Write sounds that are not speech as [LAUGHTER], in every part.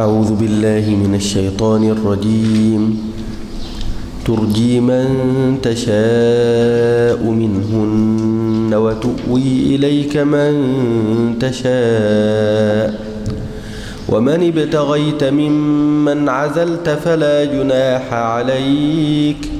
أعوذ بالله من الشيطان الرجيم. ترجي من تشاء منهن وتؤوي إليك من تشاء. ومن ابتغيت ممن عزلت فلا جناح عليك.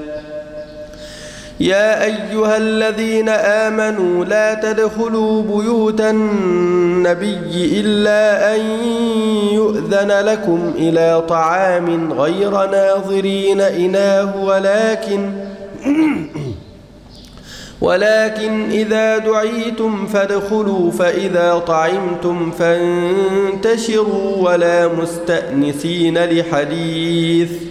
يا أيها الذين آمنوا لا تدخلوا بيوت النبي إلا أن يؤذن لكم إلى طعام غير ناظرين إناه ولكن [CLEARS THROAT] ولكن إذا دعيتم فادخلوا فإذا طعمتم فانتشروا ولا مستأنسين لحديث.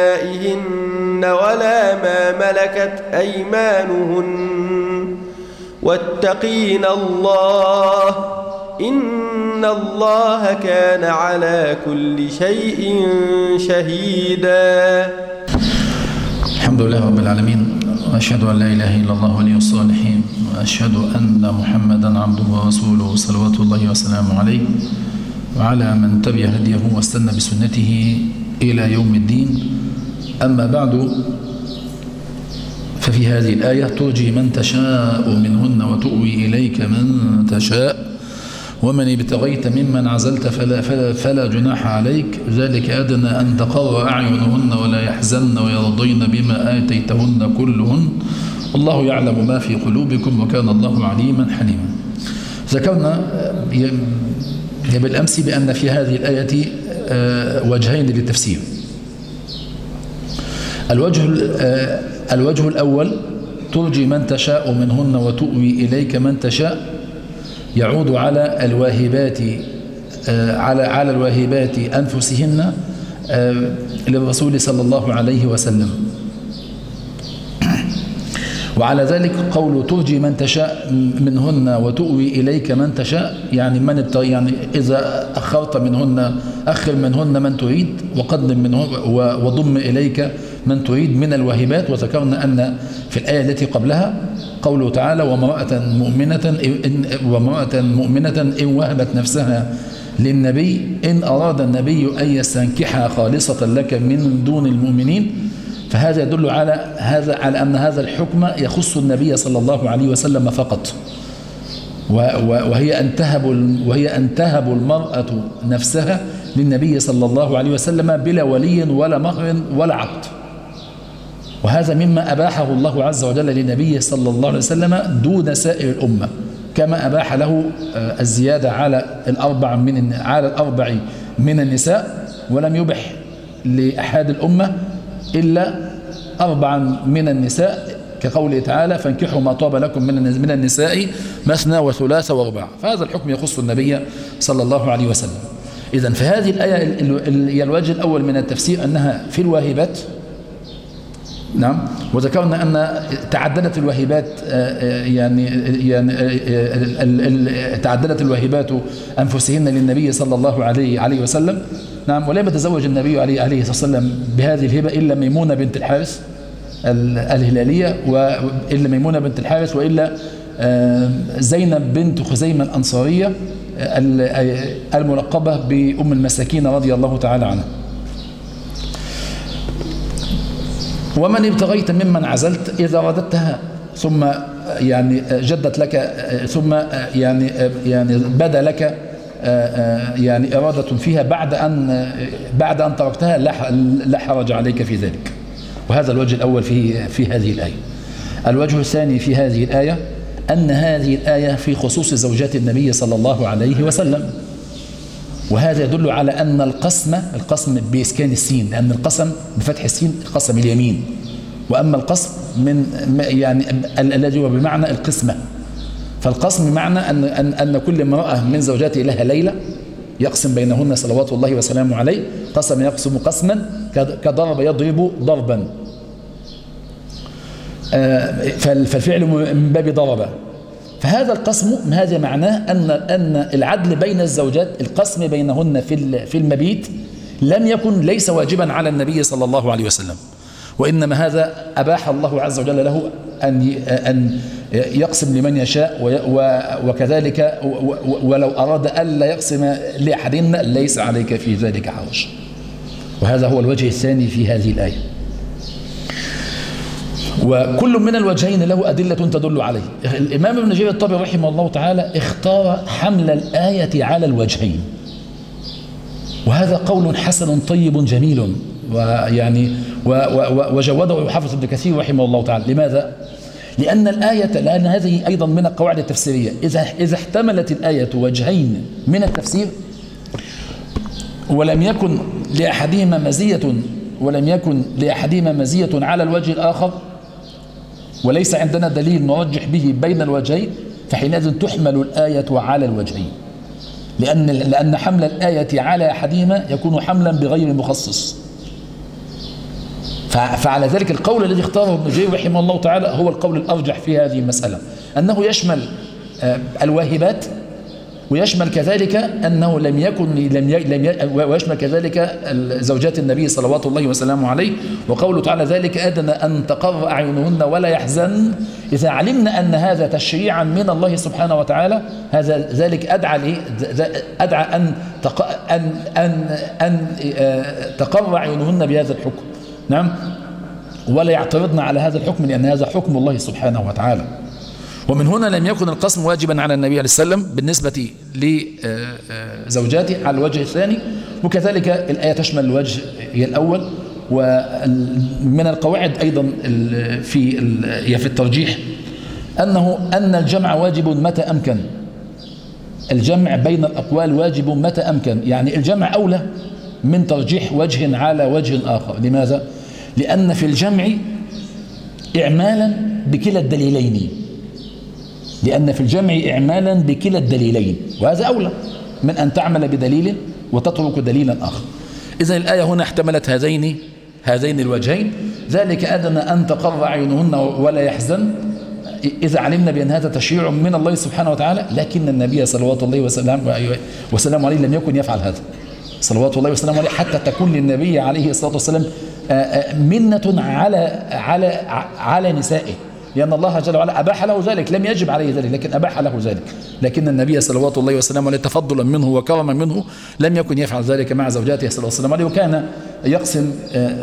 ولا ما ملكت أيمانهن واتقين الله إن الله كان على كل شيء شهيدا. الحمد لله رب العالمين وأشهد أن لا إله إلا الله ولي الصالحين وأشهد أن محمدا عبده ورسوله صلوات الله وسلامه عليه وعلى من تبع هديه واستنى بسنته إلى يوم الدين. أما بعد ففي هذه الآية ترجي من تشاء منهن وتؤوي إليك من تشاء ومن ابتغيت ممن عزلت فلا, فلا, فلا جناح عليك ذلك أدنى أن تقر أعينهن ولا يحزن ويرضين بما آتيتهن كلهن. الله يعلم ما في قلوبكم وكان الله عليما حليما. ذكرنا بالأمس بأن في هذه الآية وجهين للتفسير. الوجه الوجه الأول ترجي من تشاء منهن وتؤوي إليك من تشاء يعود على الواهبات على على الواهبات أنفسهن للرسول صلى الله عليه وسلم. وعلى ذلك قول ترجي من تشاء منهن وتؤوي إليك من تشاء يعني من يعني إذا أخرت منهن أخر منهن من تريد وقدم منهن وضم إليك من تريد من الواهبات وذكرنا أن في الآية التي قبلها قوله تعالى وامرأة مؤمنة إن وامرأة مؤمنة إن وهبت نفسها للنبي إن أراد النبي أن يستنكحها خالصة لك من دون المؤمنين. فهذا يدل على هذا على أن هذا الحكم يخص النبي صلى الله عليه وسلم فقط. وهي أن تهب وهي أن تهب المرأة نفسها للنبي صلى الله عليه وسلم بلا ولي ولا مهر ولا عقد. وهذا مما أباحه الله عز وجل لنبيه صلى الله عليه وسلم دون سائر الأمة كما أباح له الزيادة على الأربع من على الأربع من النساء ولم يبح لأحد الأمة إلا أربعا من النساء كقوله تعالى فانكحوا ما طاب لكم من من النساء مثنى وثلاث ورباع فهذا الحكم يخص النبي صلى الله عليه وسلم. إذا فهذه الآية الوجه الأول من التفسير أنها في الواهبات نعم. وذكرنا أن تعددت الواهبات يعني يعني تعددت الواهبات أنفسهن للنبي صلى الله عليه عليه وسلم. نعم. ولم يتزوج النبي عليه عليه الصلاة والسلام بهذه الهبة إلا ميمونة بنت الحارث الهلالية وإلا ميمونة بنت الحارث وإلا زينب بنت خزيمة الأنصارية الملقبة بأم المساكين رضي الله تعالى عنها. ومن ابتغيت ممن عزلت إذا رددتها ثم يعني جدت لك ثم يعني يعني بدا لك يعني إرادة فيها بعد أن بعد أن تركتها لا حرج عليك في ذلك. وهذا الوجه الأول في في هذه الآية. الوجه الثاني في هذه الآية أن هذه الآية في خصوص زوجات النبي صلى الله عليه وسلم. وهذا يدل على أن القسم القسم بإسكان السين لأن القسم بفتح السين قسم اليمين. وأما القسم من يعني الذي هو بمعنى القسمة. فالقسم معنى أن, أن, أن كل امرأة من زوجاته لها ليلة يقسم بينهن صلوات الله وسلامه عليه. قسم يقسم قسما كضرب يضرب ضربا. فالفعل من باب ضرب فهذا القسم هذا معناه أن أن العدل بين الزوجات القسم بينهن في في المبيت لم يكن ليس واجبا على النبي صلى الله عليه وسلم. وإنما هذا أباح الله عز وجل له أن أن يقسم لمن يشاء وكذلك ولو أراد ألا يقسم لأحدهن ليس عليك في ذلك حرج وهذا هو الوجه الثاني في هذه الآية. وكل من الوجهين له أدلة تدل عليه. الإمام ابن جرير الطبري رحمه الله تعالى اختار حمل الآية على الوجهين. وهذا قول حسن طيب جميل. ويعني وجوده حافظ ابن كثير رحمه الله تعالى. لماذا؟ لأن الآية لأن هذه أيضا من القواعد التفسيرية. إذا إذا احتملت الآية وجهين من التفسير ولم يكن لأحدهما مزية ولم يكن لأحدهما مزية على الوجه الآخر وليس عندنا دليل نرجح به بين الوجهين فحينئذ تحمل الآية على الوجهين. لأن لأن حمل الآية على أحدهما يكون حملا بغير مخصص. فعلى ذلك القول الذي اختاره ابن جرير رحمه الله تعالى هو القول الأرجح في هذه المسألة أنه يشمل الواهبات ويشمل كذلك أنه لم يكن لم ي... لم ي... ويشمل كذلك زوجات النبي صلوات الله وسلامه عليه. وقوله تعالى ذلك أدنى أن تقر أعينهن ولا يحزن. إذا علمنا أن هذا تشريعا من الله سبحانه وتعالى هذا ذلك أدعى لي أدعى أن تق... أن أن أن تقر أعينهن بهذا الحكم. نعم؟ ولا يعترضن على هذا الحكم لأن هذا حكم الله سبحانه وتعالى. ومن هنا لم يكن القسم واجبا على النبي عليه السلام بالنسبة لزوجاته على الوجه الثاني وكذلك الآية تشمل الوجه الأول ومن القواعد أيضا في في الترجيح أنه أن الجمع واجب متى أمكن. الجمع بين الأقوال واجب متى أمكن. يعني الجمع أولى من ترجيح وجه على وجه آخر. لماذا؟ لأن في الجمع إعمالا بكلا الدليلين. لأن في الجمع إعمالا بكلا الدليلين وهذا أولى من أن تعمل بدليل وتترك دليلا آخر. إذا الآية هنا احتملت هذين هذين الوجهين. ذلك أدنى أن تقر عينهن ولا يحزن. إذا علمنا بأن هذا تشريع من الله سبحانه وتعالى لكن النبي صلوات الله وسلم وسلام عليه لم يكن يفعل هذا. صلوات الله وسلامه عليه حتى تكون للنبي عليه الصلاة والسلام منة على على على نسائه. لأن الله جل وعلا أباح له ذلك لم يجب عليه ذلك لكن أباح له ذلك. لكن النبي صلوات الله وسلامه عليه تفضلا منه وكرما منه لم يكن يفعل ذلك مع زوجاته صلى الله عليه وسلم عليه وكان يقسم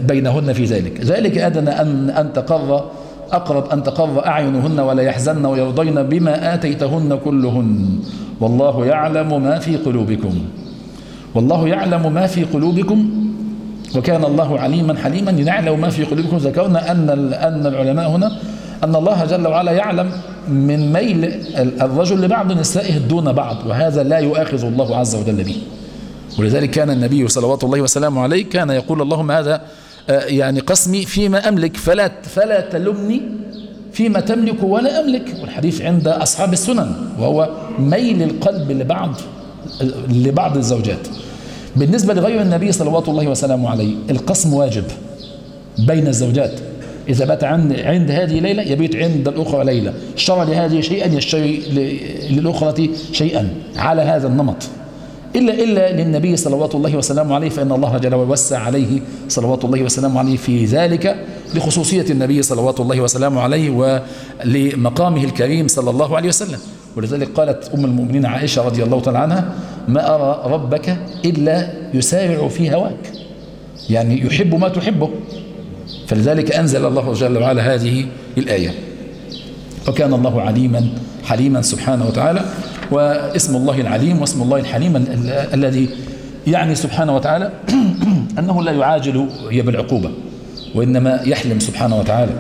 بينهن في ذلك. ذلك أدنى أن أن تقر أقرب أن تقر أعينهن ولا يحزن ويرضين بما آتيتهن كلهن. والله يعلم ما في قلوبكم. والله يعلم ما في قلوبكم. وكان الله عليما حليما يعلم ما في قلوبكم. ذكرنا أن أن العلماء هنا أن الله جل وعلا يعلم من ميل الرجل لبعض نسائه دون بعض وهذا لا يؤاخذ الله عز وجل به. ولذلك كان النبي صلوات الله وسلامه عليه كان يقول اللهم هذا يعني قسمي فيما أملك فلا فلا تلمني فيما تملك ولا أملك. والحديث عند أصحاب السنن وهو ميل القلب لبعض لبعض الزوجات. بالنسبة لغير النبي صلوات الله وسلامه عليه القسم واجب بين الزوجات. إذا بات عند, عند هذه ليلة يبيت عند الأخرى ليلة. اشترى لهذه شيئا يشتري للأخرى شيئا. على هذا النمط. إلا إلا للنبي صلوات الله وسلامه عليه فإن الله جل وسع عليه صلوات الله وسلامه عليه في ذلك لخصوصية النبي صلوات الله وسلامه عليه ولمقامه الكريم صلى الله عليه وسلم. ولذلك قالت أم المؤمنين عائشة رضي الله تعالى عنها ما أرى ربك إلا يسارع في هواك. يعني يحب ما تحبه. فلذلك أنزل الله جل وعلا هذه الآية. وكان الله عليما حليما سبحانه وتعالى واسم الله العليم واسم الله الحليم الذي يعني سبحانه وتعالى [CLEARS THROAT] أنه لا يعاجل هي بالعقوبة وإنما يحلم سبحانه وتعالى.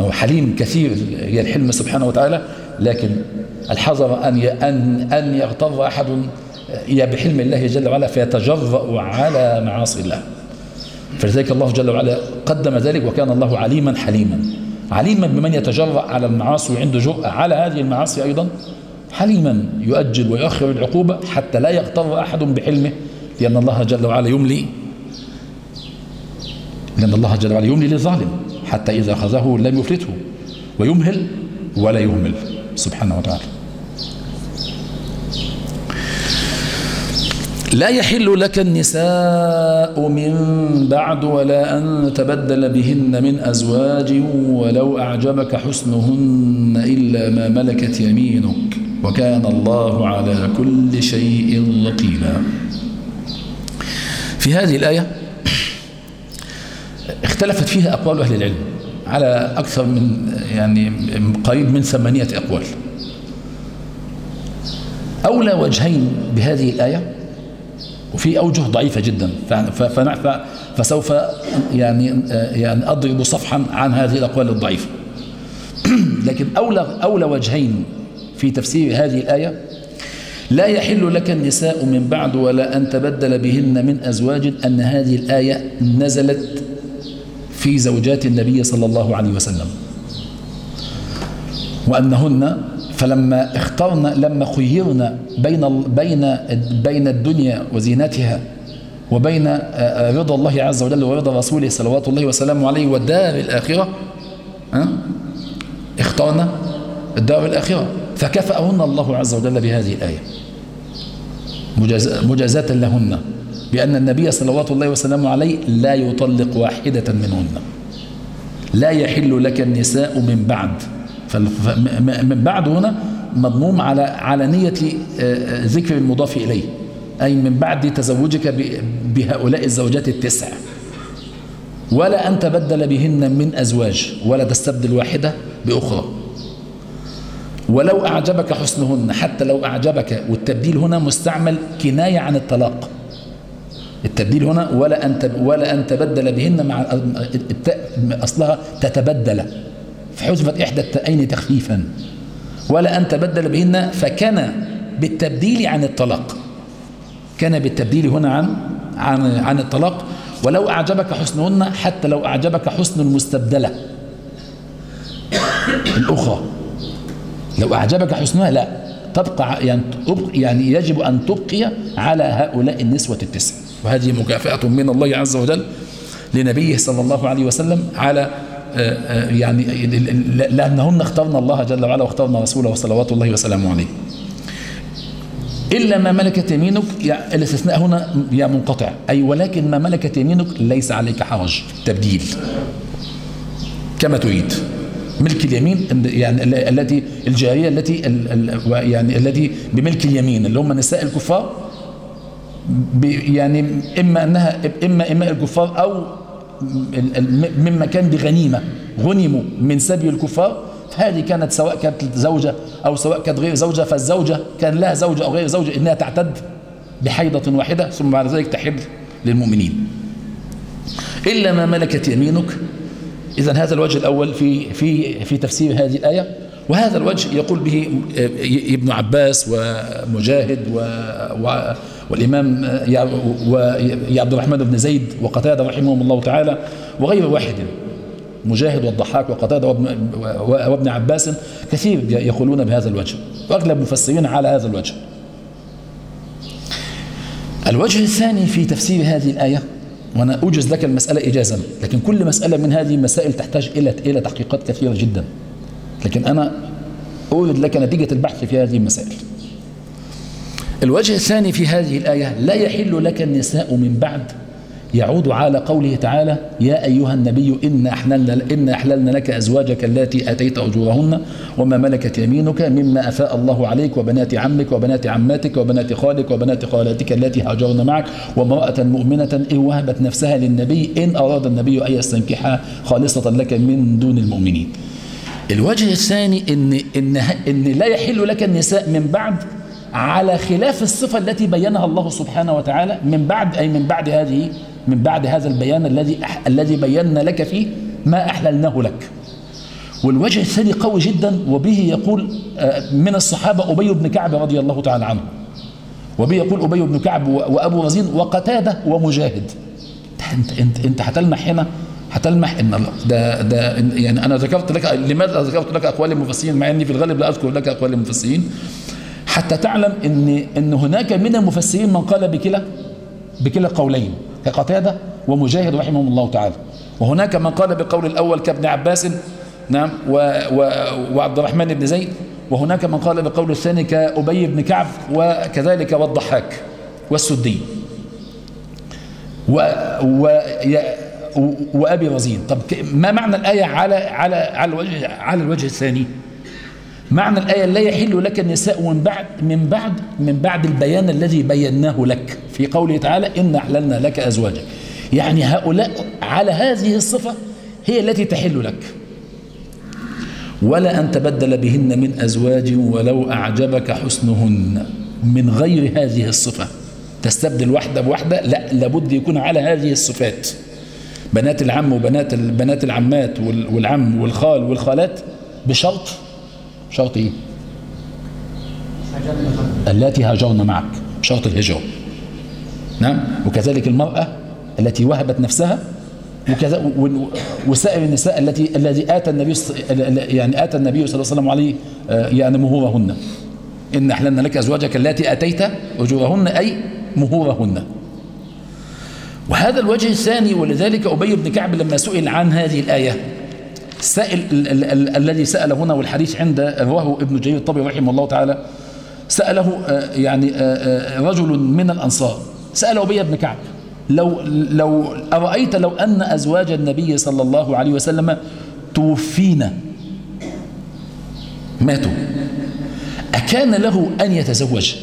هو حليم كثير هي الحلم سبحانه وتعالى لكن الحذر أن أن أن يغتر أحد بحلم الله جل وعلا فيتجرأ على معاصي الله. فلذلك الله جل وعلا قدم ذلك وكان الله عليما حليما. عليما بمن يتجرأ على المعاصي وعنده جرأة على هذه المعاصي أيضا حليما يؤجل ويؤخر العقوبة حتى لا يغتر أحد بحلمه لأن الله جل وعلا يملي لأن الله جل وعلا يملي للظالم حتى إذا أخذه لم يفلته ويمهل ولا يهمل. سبحانه وتعالى. لا يحل لك النساء من بعد ولا أن تبدل بهن من أزواج ولو أعجبك حسنهن إلا ما ملكت يمينك. وكان الله على كل شيء رقيبا. في هذه الآية اختلفت فيها أقوال أهل العلم على أكثر من يعني قريب من ثمانية أقوال. أولى وجهين بهذه الآية وفي أوجه ضعيفة جدا. فسوف يعني يعني أضرب صفحا عن هذه الأقوال الضعيفة. [CLEARS THROAT] لكن أولى أولى وجهين في تفسير هذه الآية لا يحل لك النساء من بعد ولا أن تبدل بهن من أزواج أن هذه الآية نزلت في زوجات النبي صلى الله عليه وسلم وأنهن فلما اخترنا لما خيرنا بين بين بين الدنيا وزينتها وبين رضا الله عز وجل ورضا رسوله صلوات الله وسلامه عليه والدار الآخرة اخترنا الدار الآخرة. فكفأهن الله عز وجل بهذه الآية. مجازاة لهن بأن النبي صلوات الله وسلامه عليه لا يطلق واحدة منهن. لا يحل لك النساء من بعد. من بعد هنا مضموم على على نية ذكر المضاف إليه. أي من بعد تزوجك بهؤلاء الزوجات التسع. ولا أن تبدل بهن من أزواج ولا تستبدل واحدة بأخرى. ولو أعجبك حسنهن حتى لو أعجبك. والتبديل هنا مستعمل كناية عن الطلاق. التبديل هنا ولا أن ولا أن تبدل بهن مع أصلها تتبدل. فحذفت إحدى التأين تخفيفا. ولا أن تبدل بهن فكان بالتبديل عن الطلاق. كان بالتبديل هنا عن عن عن الطلاق. ولو أعجبك حسنهن حتى لو أعجبك حسن المستبدلة. الأخرى لو أعجبك حسنها لا. تبقى يعني, يعني يجب أن تبقي على هؤلاء النسوة التسع. وهذه مكافأة من الله عز وجل لنبيه صلى الله عليه وسلم على يعني لأنهن اخترنا الله جل وعلا واخترنا رسوله صلوات الله وسلامه عليه. إلا ما ملكت يمينك يعني الاستثناء هنا يا منقطع. أي ولكن ما ملكت يمينك ليس عليك حرج تبديل. كما تريد. ملك اليمين يعني التي الجارية التي يعني التي بملك اليمين اللي هم نساء الكفار يعني إما أنها إما إما الكفار أو مما كان بغنيمة غنموا من سبي الكفار هذه كانت سواء كانت زوجة أو سواء كانت غير زوجة فالزوجة كان لها زوجة أو غير زوجة إنها تعتد بحيضة واحدة ثم بعد ذلك تحل للمؤمنين. إلا ما ملكت يمينك. إذا هذا الوجه الأول في في في تفسير هذه الآية. وهذا الوجه يقول به ابن عباس ومجاهد و والإمام عبد الرحمن بن زيد وقتادة رحمهم الله تعالى وغير واحد مجاهد والضحاك وقتادة وابن, وابن عباس كثير يقولون بهذا الوجه وأغلب المفسرين على هذا الوجه. الوجه الثاني في تفسير هذه الآية وأنا أوجز لك المسألة إجازا لكن كل مسألة من هذه المسائل تحتاج إلى إلى تحقيقات كثيرة جدا. لكن أنا أورد لك نتيجة البحث في هذه المسائل. الوجه الثاني في هذه الآية لا يحل لك النساء من بعد. يعود على قوله تعالى يا أيها النبي إن أحللنا, إن أحللنا لك أزواجك التي أتيت أجورهن وما ملكت يمينك مما أفاء الله عليك وبنات عمك وبنات عماتك وبنات خالك وبنات خالاتك التي هاجرن معك وامرأة مؤمنة إن وهبت نفسها للنبي إن أراد النبي أن يستنكحها خالصة لك من دون المؤمنين. الوجه الثاني إن, إن, إن لا يحل لك النساء من بعد على خلاف الصفة التي بينها الله سبحانه وتعالى من بعد أي من بعد هذه من بعد هذا البيان الذي الذي بينا لك فيه ما أحللناه لك. والوجه الثاني قوي جدا وبه يقول من الصحابة أبي بن كعب رضي الله تعالى عنه. وبه يقول أبي بن كعب وأبو رزين وقتادة ومجاهد. أنت أنت أنت هتلمح هنا؟ هتلمح إن ده ده يعني أنا ذكرت لك لماذا ذكرت لك أقوال المفسرين؟ مع إني في الغالب لا أذكر لك أقوال المفسرين. حتى تعلم ان إن هناك من المفسرين من قال بكلا بكلا قولين كقتاده ومجاهد رحمهم الله تعالى. وهناك من قال بقول الأول كابن عباس نعم و و وعبد الرحمن بن زيد وهناك من قال بقول الثاني كأبي بن كعب وكذلك والضحاك والسدي و و وأبي رزين. طب ما معنى الآية على على على الوجه على الوجه الثاني؟ معنى الآية لا يحل لك النساء من بعد من بعد من بعد البيان الذي بيناه لك. في قوله تعالى إن أحللنا لك أزواجك. يعني هؤلاء على هذه الصفة هي التي تحل لك. ولا أن تبدل بهن من أزواج ولو أعجبك حسنهن. من غير هذه الصفة. تستبدل واحدة بواحدة؟ لا لابد يكون على هذه الصفات. بنات العم وبنات بنات العمات والعم والخال والخالات بشرط شرط إيه التي هاجرن معك. بشرط الهجرة. نعم. وكذلك المرأة التي وهبت نفسها وكذا وسائر النساء التي الذي آتى النبي يعني آتى النبي صلى الله عليه وسلم عليه يعني مهورهن. إن أحللنا لك أزواجك التي آتيت أجورهن أي مهورهن. وهذا الوجه الثاني ولذلك أبي بن كعب لما سئل عن هذه الآية السائل الذي سال هنا والحديث عند رواه ابن جرير الطبري رحمه الله تعالى سأله يعني رجل من الأنصار سال أبي بن كعب لو لو أرأيت لو أن أزواج النبي صلى الله عليه وسلم توفينا ماتوا. أكان له أن يتزوج؟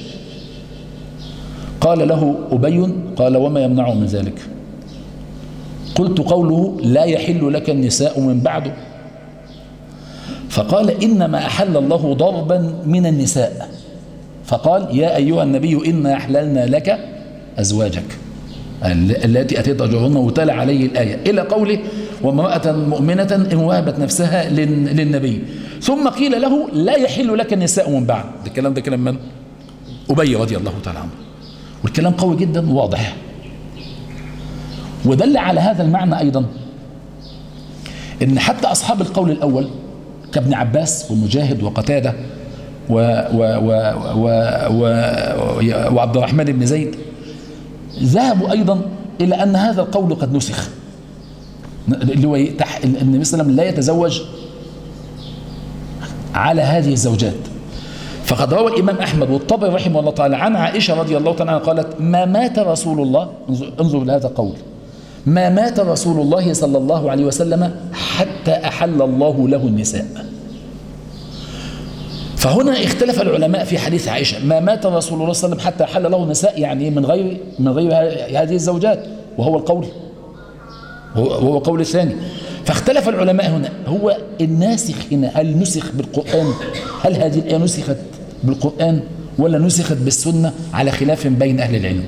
قال له أبي قال وما يمنعه من ذلك؟ قلت قوله لا يحل لك النساء من بعده فقال إنما أحل الله ضربا من النساء. فقال يا أيها النبي إنا أحللنا لك أزواجك. التي أتيت أجرهن وتلا عليه الآية. إلى قوله وامرأة مؤمنة إن وهبت نفسها للنبي. ثم قيل له لا يحل لك النساء من بعد. ده الكلام ده كلام من؟ أبي رضي الله تعالى عنه. والكلام قوي جدا وواضح. ودل على هذا المعنى أيضا إن حتى أصحاب القول الأول كابن عباس ومجاهد وقتادة و و و و و وعبد الرحمن بن زيد ذهبوا أيضا إلى أن هذا القول قد نسخ. اللي هو النبي صلى الله عليه وسلم لا يتزوج على هذه الزوجات. فقد روى الإمام أحمد والطبري رحمه الله تعالى عن عائشة رضي الله تعالى عنها قالت ما مات رسول الله؟ انظر لهذا القول. ما مات رسول الله صلى الله عليه وسلم حتى أحل الله له النساء. فهنا اختلف العلماء في حديث عائشة. ما مات رسول الله صلى الله عليه وسلم حتى حل له النساء يعني من غير من غير هذه الزوجات وهو القول. هو قول الثاني. فاختلف العلماء هنا. هو الناسخ هنا هل نسخ بالقرآن؟ هل هذه الآية نسخت بالقرآن ولا نسخت بالسنة؟ على خلاف بين أهل العلم.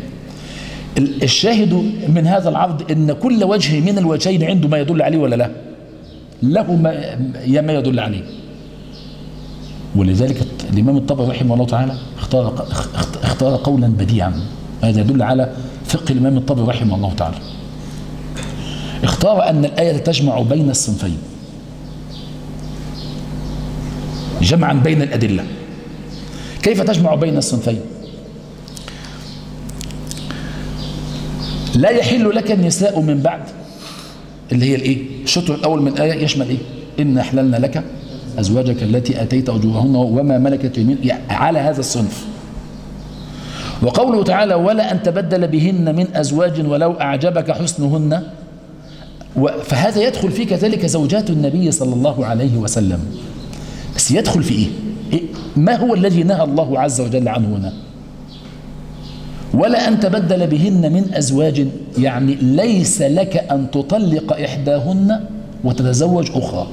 الشاهد من هذا العرض إن كل وجه من الوجهين عنده ما يدل عليه ولا لا؟ له ما, ما يدل عليه. ولذلك الإمام الطبري رحمه الله تعالى اختار اختار قولا بديعا. هذا يدل على فقه الإمام الطبري رحمه الله تعالى. اختار أن الآية تجمع بين الصنفين. جمعا بين الأدلة. كيف تجمع بين الصنفين؟ لا يحل لك النساء من بعد. اللي هي الإيه؟ الشطر الأول من الآية يشمل إيه؟ إن احللنا لك أزواجك التي آتيت أجورهن وما ملكت يمين على هذا الصنف. وقوله تعالى ولا أن تبدل بهن من أزواج ولو أعجبك حسنهن. فهذا يدخل في كذلك زوجات النبي صلى الله عليه وسلم. بس يدخل في إيه, إيه؟ ما هو الذي نهى الله عز وجل عنه هنا؟ ولا أن تبدل بهن من أزواج يعني ليس لك أن تطلق إحداهن وتتزوج أخرى.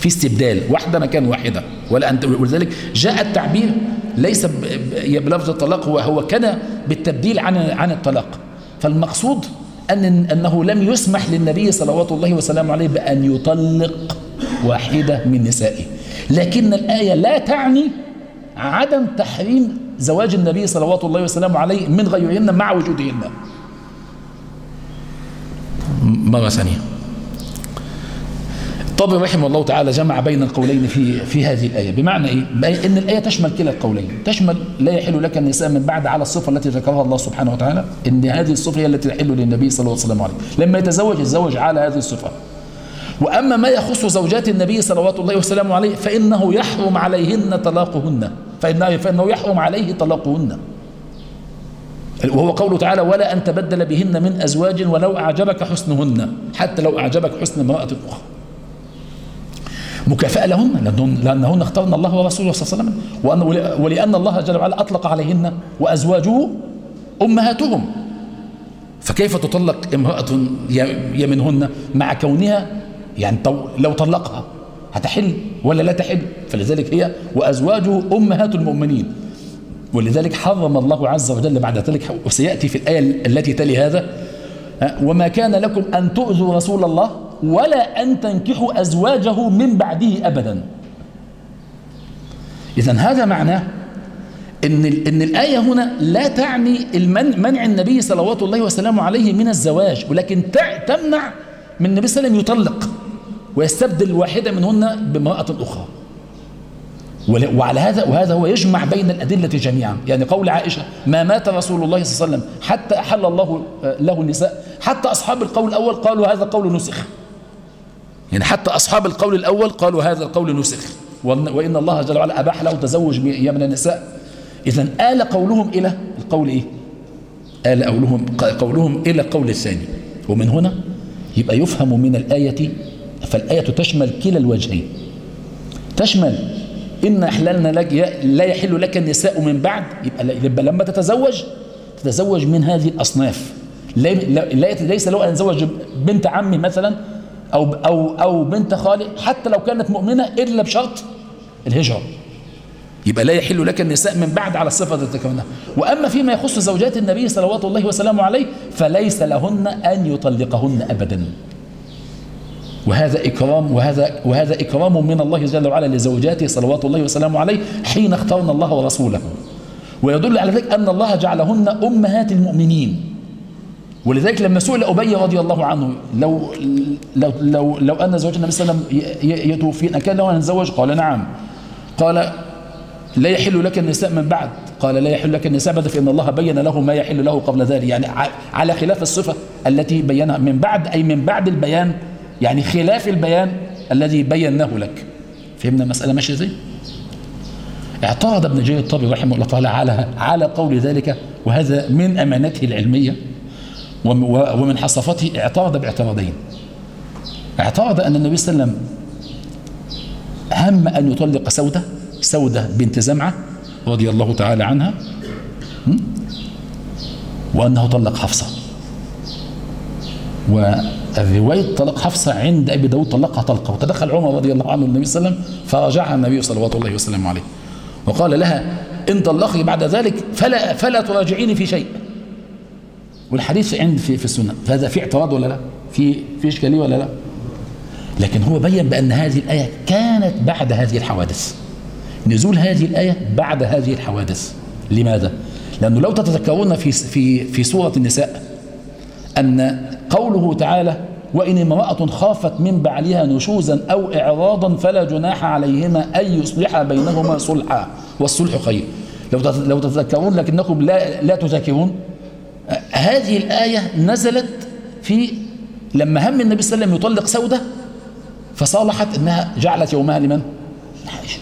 في استبدال واحدة مكان واحدة. ولا أنت ولذلك جاء التعبير ليس بلفظ الطلاق هو هو كان بالتبديل عن عن الطلاق. فالمقصود أن أنه لم يسمح للنبي صلوات الله وسلامه عليه بأن يطلق واحدة من نسائه. لكن الآية لا تعني عدم تحريم زواج النبي صلوات الله وسلامه عليه من غيرهن مع وجودهن. مرة ثانية. الطبري رحمه الله تعالى جمع بين القولين في في هذه الآية. بمعنى إيه؟ إن الآية تشمل كلا القولين. تشمل لا يحل لك النساء من بعد على الصفة التي ذكرها الله سبحانه وتعالى إن هذه الصفة هي التي تحل للنبي صلى الله عليه وسلم عليه. لما يتزوج يتزوج على هذه الصفة. وأما ما يخص زوجات النبي صلوات الله وسلامه عليه فإنه يحرم عليهن طلاقهن. فإنه, فإنه يحرم عليه طلاقهن. وهو قوله تعالى ولا أن تبدل بهن من أزواج ولو أعجبك حسنهن. حتى لو أعجبك حسن امرأة أخرى. مكافأة لهن لأنهن, اخترن الله ورسوله صلى الله عليه وسلم. ولأن الله جل وعلا أطلق عليهن وأزواجه أمهاتهم. فكيف تطلق امرأة يمنهن مع كونها؟ يعني لو طلقها. هتحل ولا لا تحل؟ فلذلك هي وأزواجه أمهات المؤمنين. ولذلك حرم الله عز وجل بعد ذلك وسيأتي في الآية التي تلي هذا وما كان لكم أن تؤذوا رسول الله ولا أن تنكحوا أزواجه من بعده أبدا. إذا هذا معناه إن, إن الآية هنا لا تعني المنع منع النبي صلوات الله وسلامه عليه من الزواج ولكن تمنع من النبي صلى الله عليه وسلم يطلق. ويستبدل واحدة منهن بامرأة أخرى. وعلى هذا وهذا هو يجمع بين الأدلة جميعا. يعني قول عائشة ما مات رسول الله صلى الله عليه وسلم حتى أحل الله له النساء. حتى أصحاب القول الأول قالوا هذا قول نسخ. يعني حتى أصحاب القول الأول قالوا هذا القول نسخ. وإن الله جل وعلا أباح له تزوج من النساء. إذا آل قولهم إلى القول إيه؟ آل قولهم, قولهم إلى القول الثاني. ومن هنا يبقى يفهم من الآية فالآية تشمل كلا الوجهين. تشمل إن أحللنا لك لا يحل لك النساء من بعد. يبقى, لما تتزوج تتزوج من هذه الأصناف. ليس له أن يتزوج بنت عمي مثلا أو, أو, أو بنت خالي حتى لو كانت مؤمنة إلا بشرط الهجرة. يبقى لا يحل لك النساء من بعد على الصفة التي وأما فيما يخص زوجات النبي صلوات الله وسلامه عليه فليس لهن أن يطلقهن أبدا. وهذا إكرام وهذا وهذا إكرام من الله جل وعلا لزوجاته صلوات الله وسلامه عليه حين اختارنا الله ورسوله. ويدل على ذلك أن الله جعلهن أمهات المؤمنين. ولذلك لما سئل أبي رضي الله عنه لو لو لو, لو أن زوج النبي صلى الله عليه وسلم يتوفين أكان له أن نتزوج قال نعم. قال لا يحل لك النساء من بعد. قال لا يحل لك النساء بعد فإن الله بين له ما يحل له قبل ذلك. يعني على خلاف الصفة التي بينها من بعد أي من بعد البيان يعني خلاف البيان الذي بيناه لك. فهمنا المسألة ماشية إزاي؟ اعترض ابن جرير الطبري رحمه الله تعالى على على قول ذلك وهذا من أمانته العلمية ومن حصفته اعترض باعتراضين. اعترض أن النبي صلى الله عليه وسلم هم أن يطلق سودة سودة بنت زمعة رضي الله تعالى عنها وأنه طلق والرواية طلق حفصة عند أبي داود طلقها طلقة. وتدخل عمر رضي الله عنه النبي صلى الله عليه وسلم فرجعها النبي صلوات الله وسلم عليه. وقال لها إن طلقي بعد ذلك فلا, فلا تراجعيني في شيء. والحديث عند في في السنة. فهذا في اعتراض ولا لا؟ في في إشكالية ولا لا؟ لكن هو بين بأن هذه الآية كانت بعد هذه الحوادث. نزول هذه الآية بعد هذه الحوادث. لماذا؟ لأنه لو تتذكرون في في في سورة النساء أن قوله تعالى وإن امرأة خافت من بعلها نشوزا أو إعراضا فلا جناح عليهما أن يصلح بينهما صلحا. والصلح خير. لو لو تتذكرون لكنكم لا لا تذاكرون. هذه الآية نزلت في لما هم النبي صلى الله عليه وسلم يطلق سودة فصالحت أنها جعلت يومها لمن؟ عائشة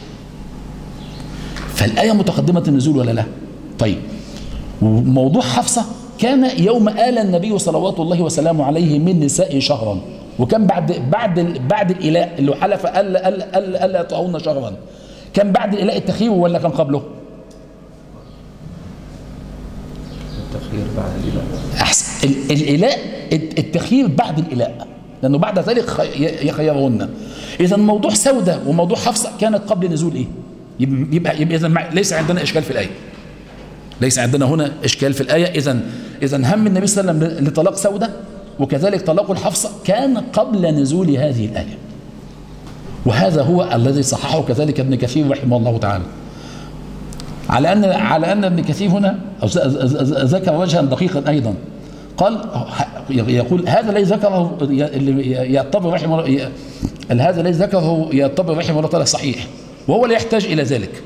فالآية متقدمة النزول ولا لا؟ طيب. وموضوع حفصة كان يوم آل النبي صلوات الله وسلامه عليه من نساء شهرا. وكان بعد بعد بعد الإلاء اللي حلف ألا ألا ألا ألا يطعون شهرا. كان بعد الإلاء التخيير ولا كان قبله؟ التخيير بعد الإله أحسن ال- الإلاء التخيير بعد الإلاء. لأنه بعد ذلك خي- يخيرهن. إذا موضوع سودة وموضوع حفصة كانت قبل نزول إيه؟ يبقى يبقى, إذا ليس عندنا إشكال في الآية. ليس عندنا هنا إشكال في الآية. إذا إذا هم النبي صلى الله عليه وسلم لطلاق سودة وكذلك طلاق الحفصة كان قبل نزول هذه الآية. وهذا هو الذي صححه كذلك ابن كثير رحمه الله تعالى. على أن على أن ابن كثير هنا ذكر وجها دقيقا أيضا. قال يقول هذا الذي ذكره يعتبر رحمه هذا الذي ذكره يعتبر رحمه الله تعالى صحيح وهو لا يحتاج إلى ذلك.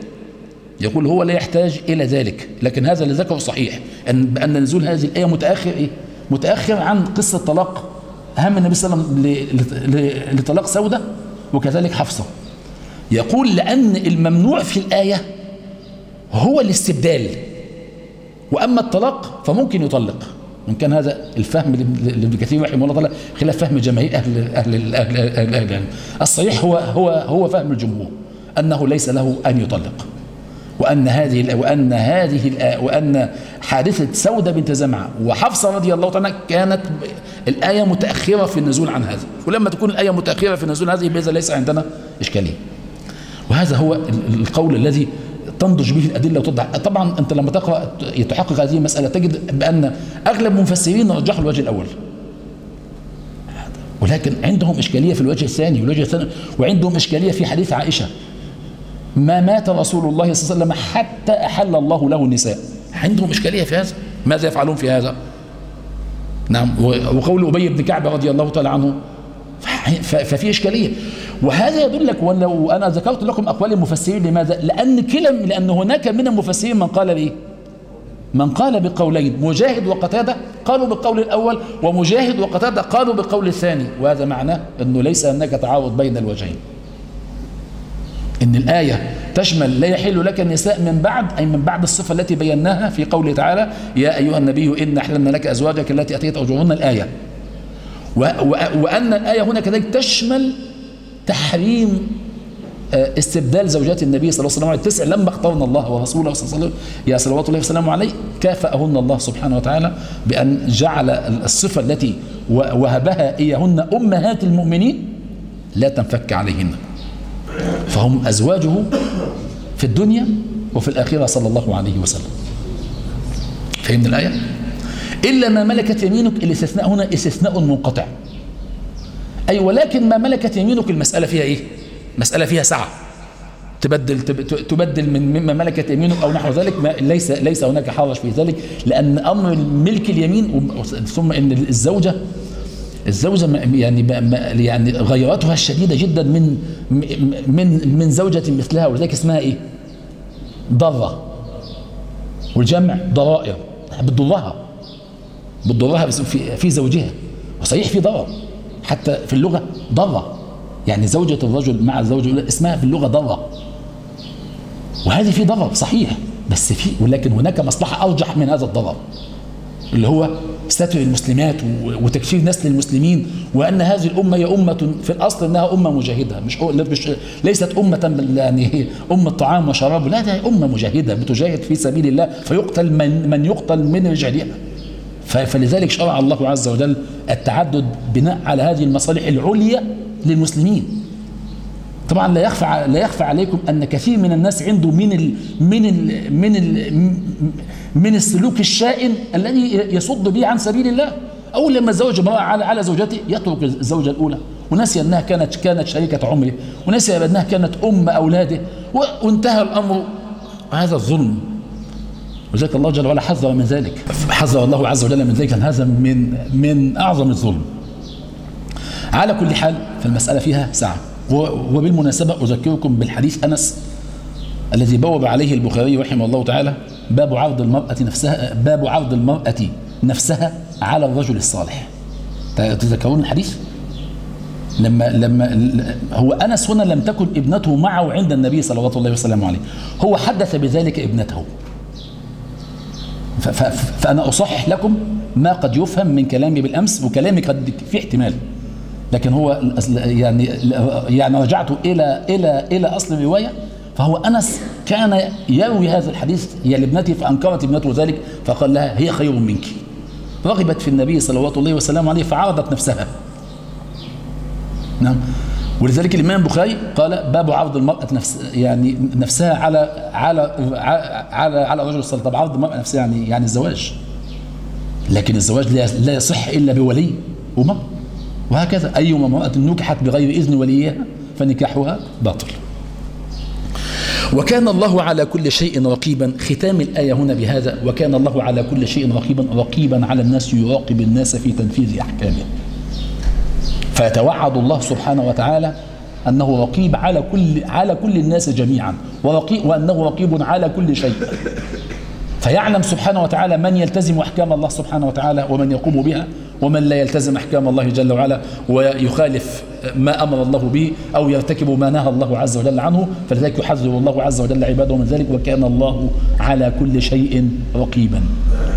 يقول هو لا يحتاج إلى ذلك لكن هذا اللي ذكره صحيح. أن بأن نزول هذه الآية متأخر إيه؟ متأخر عن قصة طلاق هم النبي صلى الله عليه وسلم لطلاق سودة وكذلك حفصة. يقول لأن الممنوع في الآية هو الاستبدال وأما الطلاق فممكن يطلق. إن كان هذا الفهم لابن كثير رحمه الله خلاف فهم جماهير أهل أهل أهل, أهل, أهل, الصحيح هو هو هو فهم الجمهور أنه ليس له أن يطلق. وأن هذه وأن هذه وأن حادثة سودة بنت زمعة وحفصة رضي الله تعالى كانت الآية متأخرة في النزول عن هذا ولما تكون الآية متأخرة في النزول هذه بإذن ليس عندنا إشكالية. وهذا هو القول الذي تنضج به الأدلة وتوضح. طبعا أنت لما تقرأ تحقق هذه المسألة تجد بأن أغلب المفسرين رجحوا الوجه الأول. ولكن عندهم إشكالية في الوجه الثاني والوجه الثاني وعندهم إشكالية في حديث عائشة. ما مات رسول الله صلى الله عليه وسلم حتى أحل الله له النساء. عندهم إشكالية في هذا؟ ماذا يفعلون في هذا؟ نعم وقول أبي بن كعب رضي الله تعالى عنه ففي إشكالية. وهذا يدلك ولو أنا ذكرت لكم أقوال المفسرين لماذا؟ لأن كلا لأن هناك من المفسرين من قال لي من قال بقولين مجاهد وقتادة قالوا بالقول الأول ومجاهد وقتادة قالوا بالقول الثاني. وهذا معناه أنه ليس هناك تعارض بين الوجهين. إن الآية تشمل لا يحل لك النساء من بعد أي من بعد الصفة التي بيناها في قوله تعالى يا أيها النبي إن أحللنا لك أزواجك التي أتيت أجورهن الآية. وأن الآية هنا كذلك تشمل تحريم استبدال زوجات النبي صلى الله عليه وسلم التسع لما اختارنا الله ورسوله صلى الله عليه وسلم. يا صلوات الله وسلامه عليه. كافأهن الله سبحانه وتعالى بأن جعل الصفة التي وهبها إياهن أمهات المؤمنين لا تنفك عليهن. فهم أزواجه في الدنيا وفي الآخرة صلى الله عليه وسلم. فهمنا الآية؟ إلا ما ملكت يمينك الاستثناء هنا استثناء منقطع. أي ولكن ما ملكت يمينك المسألة فيها إيه؟ مسألة فيها سعة. تبدل تبدل من مما ملكت يمينك أو نحو ذلك ما ليس ليس هناك حرج في ذلك لأن أمر ملك اليمين ثم إن الزوجة الزوجة يعني يعني غيرتها الشديدة جدا من من من زوجة مثلها ولذلك اسمها إيه؟ ضرة. والجمع ضرائر. بتضرها بتضرها في في زوجها. وصحيح في ضرر. حتى في اللغة ضرة. يعني زوجة الرجل مع الزوجة اسمها في اللغة ضرة. وهذه في ضرر صحيح. بس في ولكن هناك مصلحة أرجح من هذا الضرر اللي هو ستر المسلمات وتكفير نسل المسلمين وأن هذه الأمة هي أمة في الأصل أنها أمة مجاهدة مش, ليست أمة يعني أمة طعام وشراب لا ده أمة مجاهدة بتجاهد في سبيل الله فيقتل من, من يقتل من رجالها فلذلك شرع الله عز وجل التعدد بناء على هذه المصالح العليا للمسلمين. طبعا لا يخفى لا يخفى عليكم أن كثير من الناس عنده من ال من ال من ال من السلوك الشائن الذي يصد به عن سبيل الله. اول لما زوج امرأة على على زوجته يترك الزوجة الأولى. ونسي أنها كانت كانت شريكة عمره. ونسي أنها كانت أم أولاده. وانتهى الأمر. هذا الظلم. وذلك الله جل وعلا. حذر من ذلك. حذر الله عز وجل من ذلك. هذا من من أعظم الظلم. على كل حال فالمسألة فيها سعه وبالمناسبة أذكركم بالحديث أنس الذي بوب عليه البخاري رحمه الله تعالى باب عرض المرأة نفسها باب عرض المرأة نفسها على الرجل الصالح. تذكرون الحديث؟ لما لما هو أنس هنا لم تكن ابنته معه عند النبي صلى الله عليه وسلم عليه. هو حدث بذلك ابنته. فأنا اصحح لكم ما قد يفهم من كلامي بالأمس وكلامي قد في احتمال. لكن هو يعني يعني رجعت إلى إلى إلى أصل الرواية فهو أنس كان يروي هذا الحديث هي لابنته فأنكرت ابنته ذلك فقال لها هي خير منك. رغبت في النبي صلى الله عليه وسلم عليه فعرضت نفسها. نعم. ولذلك الإمام البخاري قال باب عرض المرأة نفس يعني نفسها على على على على الرجل الصالح طب عرض المرأة نفسها يعني يعني الزواج. لكن الزواج لا يصح إلا بولي ومرأة وهكذا. أيما امرأة نكحت بغير إذن وليها فنكاحها باطل. وكان الله على كل شيء رقيبا. ختام الآية هنا بهذا. وكان الله على كل شيء رقيبا. رقيبا على الناس يراقب الناس في تنفيذ أحكامه. فيتوعد الله سبحانه وتعالى أنه رقيب على كل على كل الناس جميعا. ورقيب وأنه رقيب على كل شيء. فيعلم سبحانه وتعالى من يلتزم أحكام الله سبحانه وتعالى ومن يقوم بها. ومن لا يلتزم أحكام الله جل وعلا ويخالف ما أمر الله به أو يرتكب ما نهى الله عز وجل عنه فلذلك يحذر الله عز وجل عباده من ذلك وكان الله على كل شيء رقيبا.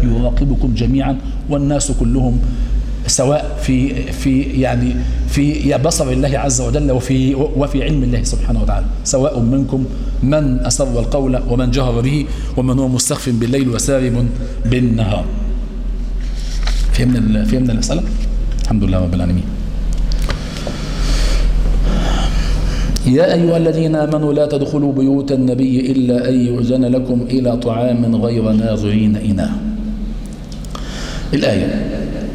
يراقبكم جميعا والناس كلهم سواء في في يعني في بصر الله عز وجل وفي وفي علم الله سبحانه وتعالى. سواء منكم من أسر القول ومن جهر به ومن هو مستخف بالليل وسارب بالنهار. فهمنا فهمنا المسألة الحمد لله رب العالمين. يا أيها الذين آمنوا لا تدخلوا بيوت النبي إلا أن يؤذن لكم إلى طعام غير ناظرين إناه. الآية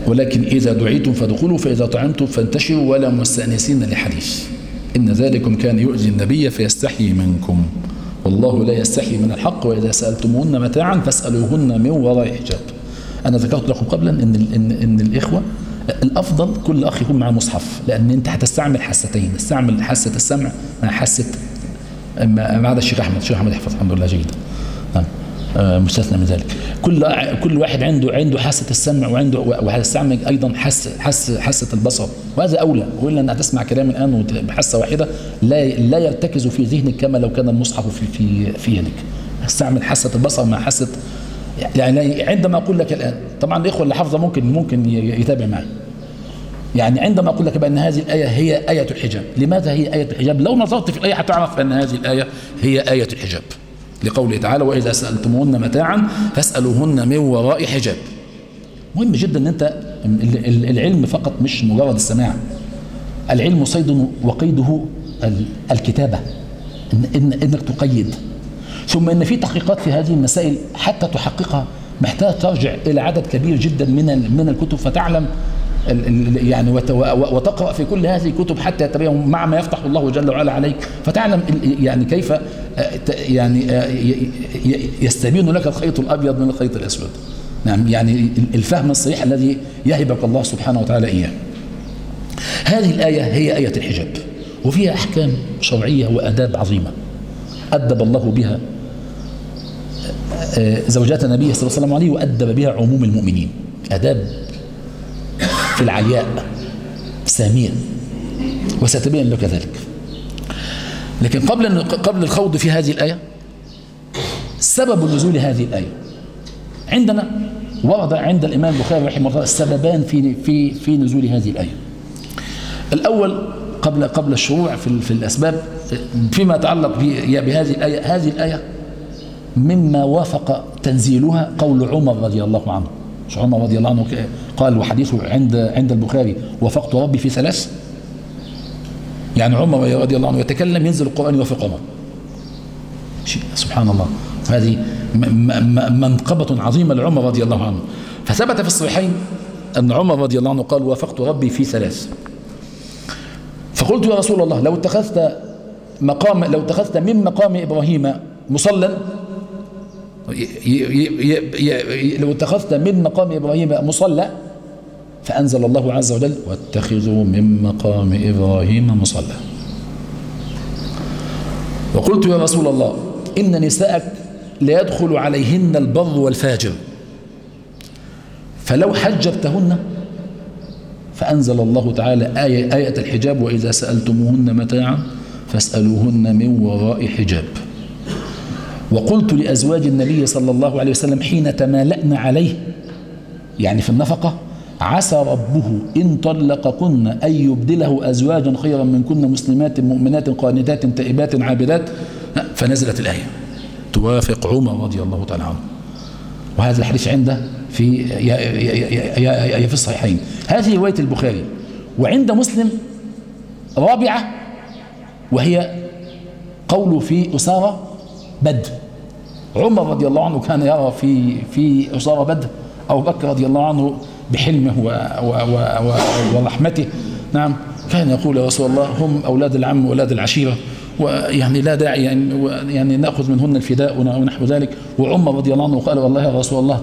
ولكن إذا دعيتم فادخلوا فإذا طعمتم فانتشروا ولا مستأنسين لحديث. إن ذلكم كان يؤذي النبي فيستحيي منكم. والله لا يستحي من الحق وإذا سألتموهن متاعا فاسألوهن من وراء حجاب. أنا ذكرت لكم قبلا إن, إن, إن الإخوة الأفضل كل أخ يكون معه مصحف لأن أنت هتستعمل حاستين استعمل حاسة السمع مع حاسة ما عدا الشيخ أحمد الشيخ أحمد يحفظ الحمد لله جيدا نعم. مستثنى من ذلك. كل كل واحد عنده عنده حاسة السمع وعنده وهيستعمل أيضا حاسه حاسه حاسة البصر. وهذا أولى. والا انها تسمع كلام الآن بحاسه واحدة لا لا يرتكز في ذهنك كما لو كان المصحف في في في يدك. استعمل حاسة البصر مع حاسة يعني عندما أقول لك الآن طبعا الإخوة اللي حافظة ممكن ممكن يتابع معي. يعني عندما أقول لك بأن هذه الآية هي آية الحجاب لماذا هي آية الحجاب؟ لو نظرت في الآية هتعرف أن هذه الآية هي آية الحجاب. لقوله تعالى وإذا سألتموهن متاعا فاسألوهن من وراء حجاب. مهم جدا إن انت العلم فقط مش مجرد السماع. العلم صيد وقيده الكتابة. إن إن إنك تقيد. ثم إن في تحقيقات في هذه المسائل حتى تحققها محتاج ترجع إلى عدد كبير جدا من من الكتب فتعلم يعني وتقرأ في كل هذه الكتب حتى يتبين مع ما يفتح الله جل وعلا عليك. فتعلم يعني كيف يعني يستبين لك الخيط الأبيض من الخيط الأسود. نعم يعني الفهم الصحيح الذي يهبك الله سبحانه وتعالى إياه. هذه الآية هي آية الحجاب وفيها أحكام شرعية وآداب عظيمة أدب الله بها زوجات النبي صلى الله عليه وسلم عليه وأدب بها عموم المؤمنين. أداب في العلياء ساميا وستبين لك ذلك لكن قبل قبل الخوض في هذه الآية سبب نزول هذه الآية. عندنا ورد عند الإمام البخاري رحمه الله سببان في في في نزول هذه الآية. الأول قبل قبل الشروع في في الأسباب فيما يتعلق بهذه الآية هذه الآية مما وافق تنزيلها قول عمر رضي الله عنه. مش عمر رضي الله عنه قال وحديثه عند عند البخاري وفقت ربي في ثلاث يعني عمر رضي الله عنه يتكلم ينزل القرآن يوافق عمر. سبحان الله. هذه منقبة عظيمة لعمر رضي الله عنه. فثبت في الصحيحين أن عمر رضي الله عنه قال وافقت ربي في ثلاث فقلت يا رسول الله لو اتخذت مقام لو اتخذت من مقام إبراهيم مصلا لو اتخذت من مقام إبراهيم مصلى فأنزل الله عز وجل واتخذوا من مقام إبراهيم مصلى. وقلت يا رسول الله إن نساءك لا يدخل عليهن البر والفاجر. فلو حجبتهن فأنزل الله تعالى آية, آية الحجاب وإذا سألتموهن متاعا فاسألوهن من وراء حجاب. وقلت لأزواج النبي صلى الله عليه وسلم حين تمالأن عليه يعني في النفقة عسى ربه إن طلقكن أن يبدله أزواجا خيرا منكن مسلمات مؤمنات قانتات تائبات عابدات. فنزلت الآية. توافق عمر رضي الله تعالى عنه. وهذا الحديث عنده في يا يا يا في الصحيحين. هذه رواية البخاري. وعند مسلم رابعة وهي قوله في أسارة بدر. عمر رضي الله عنه كان يرى في في أسارة بدر. أو بكر رضي الله عنه بحلمه ورحمته. نعم. كان يقول يا رسول الله هم أولاد العم وأولاد العشيرة. ويعني لا داعي يعني, يعني نأخذ منهن الفداء ونحو ذلك. وعمر رضي الله عنه قال والله يا رسول الله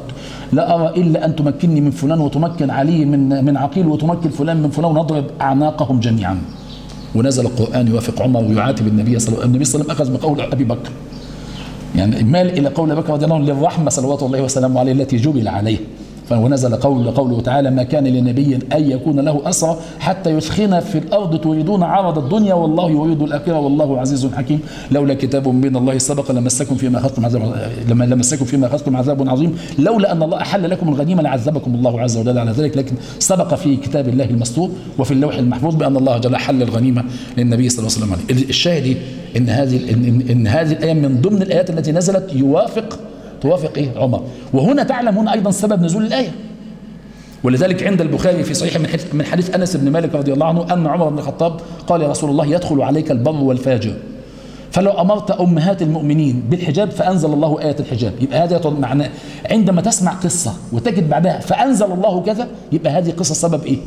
لا أرى إلا أن تمكنني من فلان وتمكن علي من من عقيل وتمكن فلان من فلان. ونضرب أعناقهم جميعا. ونزل القرآن يوافق عمر ويعاتب النبي صلى الله عليه وسلم. النبي صلى الله عليه وسلم أخذ من قول أبي بكر. يعني مال إلى قول بكر رضي الله عنه للرحمة صلوات الله وسلامه عليه التي جبل عليه. ونزل قول قوله تعالى ما كان لنبي أن يكون له أسرى حتى يثخن في الأرض تريدون عرض الدنيا والله يريد الآخرة والله عزيز حكيم لولا كتاب من الله سبق لمسكم فيما أخذتم عذاب لما لمسكم فيما أخذتم عذاب عظيم لولا أن الله أحل لكم الغنيمة لعذبكم الله عز وجل على ذلك لكن سبق في كتاب الله المسطور وفي اللوح المحفوظ بأن الله جل حل الغنيمة للنبي صلى الله عليه وسلم. الشاهد إن هذه إن هذه الآية من ضمن الآيات التي نزلت يوافق توافق إيه؟ عمر. وهنا تعلم هنا أيضا سبب نزول الآية. ولذلك عند البخاري في صحيح من حديث, من حديث أنس بن مالك رضي الله عنه أن عمر بن الخطاب قال يا رسول الله يدخل عليك البر والفاجر. فلو أمرت أمهات المؤمنين بالحجاب فأنزل الله آية الحجاب. يبقى هذا معناه عندما تسمع قصة وتجد بعدها فأنزل الله كذا يبقى هذه قصة سبب إيه؟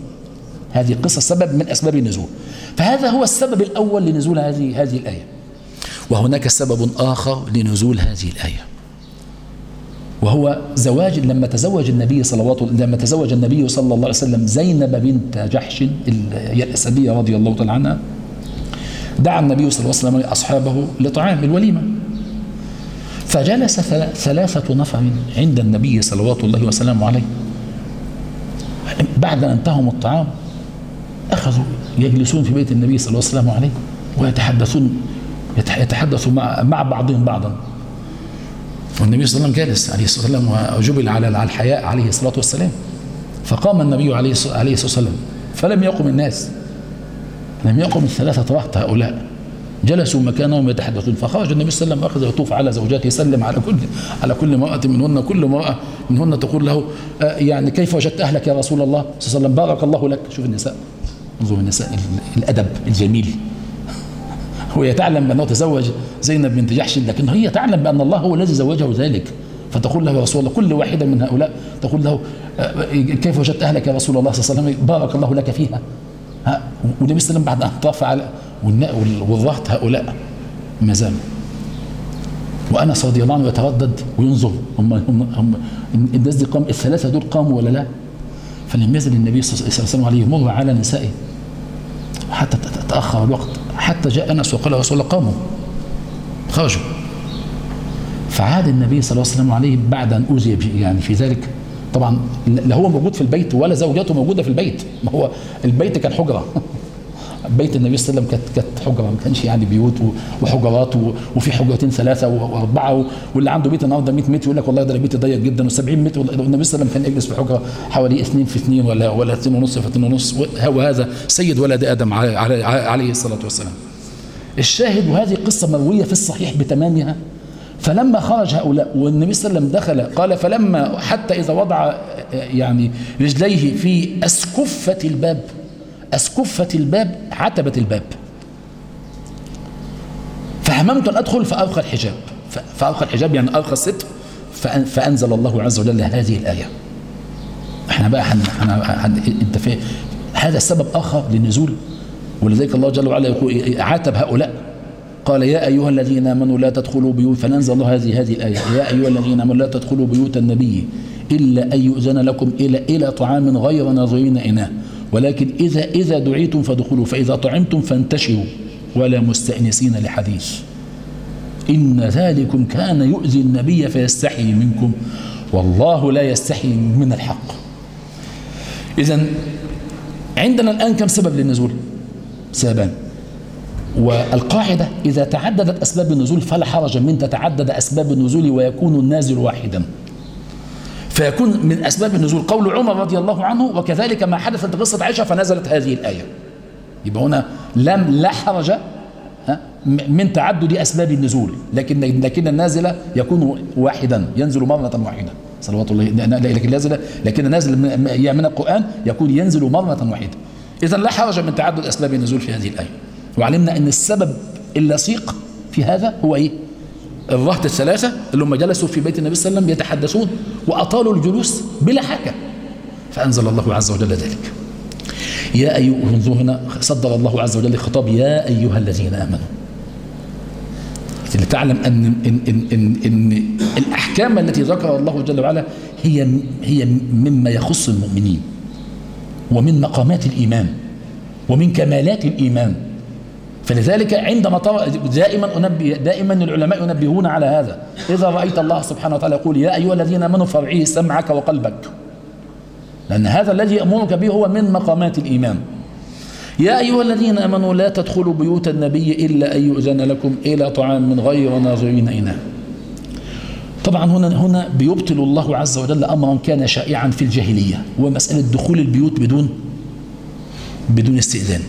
هذه قصة سبب من أسباب النزول. فهذا هو السبب الأول لنزول هذه هذه الآية. وهناك سبب آخر لنزول هذه الآية. وهو زواج لما تزوج النبي صلوات لما تزوج النبي صلى الله عليه وسلم زينب بنت جحش الأسدية رضي الله تعالى عنها دعا النبي صلى الله عليه وسلم أصحابه لطعام الوليمة. فجلس ثلاثة نفر عند النبي صلوات الله وسلامه عليه. بعد أن انتهوا الطعام أخذوا يجلسون في بيت النبي صلى الله عليه وسلم عليه ويتحدثون يتحدثوا مع بعضهم بعضا. والنبي صلى الله عليه وسلم جالس عليه الصلاة والسلام وجبل على الحياء عليه الصلاة والسلام. فقام النبي عليه الصلاة والسلام. فلم يقم الناس. لم يقم الثلاثة رهط هؤلاء. جلسوا مكانهم يتحدثون. فخرج النبي صلى الله عليه وسلم أخذ يطوف على زوجاته يسلم على كل على كل امرأة منهن كل امرأة منهن تقول له يعني كيف وجدت أهلك يا رسول الله؟ صلى الله عليه وسلم. بارك الله لك. شوف النساء. انظر النساء الأدب الجميل. وهي تعلم بأنه تزوج زينب بنت جحش لكن هي تعلم بأن الله هو الذي زوجه ذلك. فتقول له يا رسول الله كل واحدة من هؤلاء تقول له آه، كيف وجدت أهلك يا رسول الله صلى الله عليه وسلم؟ بارك الله لك فيها. ها والنبي صلى الله عليه وسلم بعد أن طاف على والضغط هؤلاء ما زالوا. وأنس رضي الله عنه يتردد وينظر هم, هم, هم الناس دي قام الثلاثة دول قاموا ولا لا؟ فلم يزل النبي صلى الله عليه وسلم عليه يمر على نسائه. حتى تأخر الوقت. حتى جاء أنس وقال يا رسول الله قاموا خرجوا. فعاد النبي صلى الله عليه وسلم عليه بعد أن أوذي يعني في ذلك. طبعا لا هو موجود في البيت ولا زوجته موجودة في البيت. ما هو البيت كان حجرة. [LAUGHS] بيت النبي صلى الله عليه وسلم كانت كانت حجره ما كانش يعني بيوت وحجرات وفي حجرتين ثلاثة وأربعة واللي عنده بيت النهارده 100 متر يقول لك والله ده بيتي ضيق جدا و70 متر والنبي صلى الله عليه وسلم كان يجلس في حجرة حوالي اثنين في اثنين ولا ولا اثنين ونص في اثنين ونص وهذا سيد ولد آدم عليه الصلاة والسلام. الشاهد وهذه قصة مروية في الصحيح بتمامها فلما خرج هؤلاء والنبي صلى الله عليه وسلم دخل قال فلما حتى إذا وضع يعني رجليه في أسكفة الباب أسكفة الباب عتبة الباب. فهممت أن أدخل فألقى الحجاب. فألقى الحجاب يعني ألقى الستر فأن- فأنزل الله عز وجل هذه الآية. إحنا بقى حن حن حن أنت في هذا السبب آخر للنزول. ولذلك الله جل وعلا يقول عاتب هؤلاء. قال يا أيها الذين آمنوا لا تدخلوا بيوت فننزل الله هذه هذه الآية. يا أيها الذين آمنوا لا تدخلوا بيوت النبي إلا أن يؤذن لكم إلى إلى طعام غير ناظرين إناه. ولكن إذا إذا دعيتم فادخلوا فإذا طعمتم فانتشروا. ولا مستأنسين لحديث. إن ذلكم كان يؤذي النبي فيستحي منكم. والله لا يستحي من الحق. إذا عندنا الآن كم سبب للنزول؟ سببان. والقاعدة إذا تعددت أسباب النزول فلا حرج من تتعدد أسباب النزول ويكون النازل واحدا. فيكون من أسباب النزول قول عمر رضي الله عنه وكذلك ما حدثت قصة عائشة فنزلت هذه الآية. يبقى هنا لم لا حرج من تعدد أسباب النزول لكن لكن النازل يكون واحدا ينزل مرة واحدة صلوات الله لكن نازل لكن النازل من القرآن يكون ينزل مرة واحدة. إذا لا حرج من تعدد أسباب النزول في هذه الآية. وعلمنا أن السبب اللصيق في هذا هو إيه؟ الرهط الثلاثة اللي هم جلسوا في بيت النبي صلى الله عليه وسلم يتحدثون وأطالوا الجلوس بلا حاجة. فأنزل الله عز وجل ذلك. يا أيها انظروا هنا صدر الله عز وجل خطاب يا أيها الذين آمنوا. لتعلم أن, إن, إن, إن, إن الأحكام التي ذكر الله جل وعلا هي هي مما يخص المؤمنين ومن مقامات الإيمان ومن كمالات الإيمان. فلذلك عندما دائما أنبه دائما العلماء ينبهون على هذا. إذا رأيت الله سبحانه وتعالى يقول يا أيها الذين آمنوا فارعيه سمعك وقلبك. لأن هذا الذي يأمرك به هو من مقامات الإيمان. يا أيها الذين آمنوا لا تدخلوا بيوت النبي إلا أن يؤذن لكم إلى طعام من غير ناظرين إناه طبعا هنا هنا بيبطل الله عز وجل أمرا كان شائعا في الجاهلية. هو مسألة دخول البيوت بدون بدون استئذان.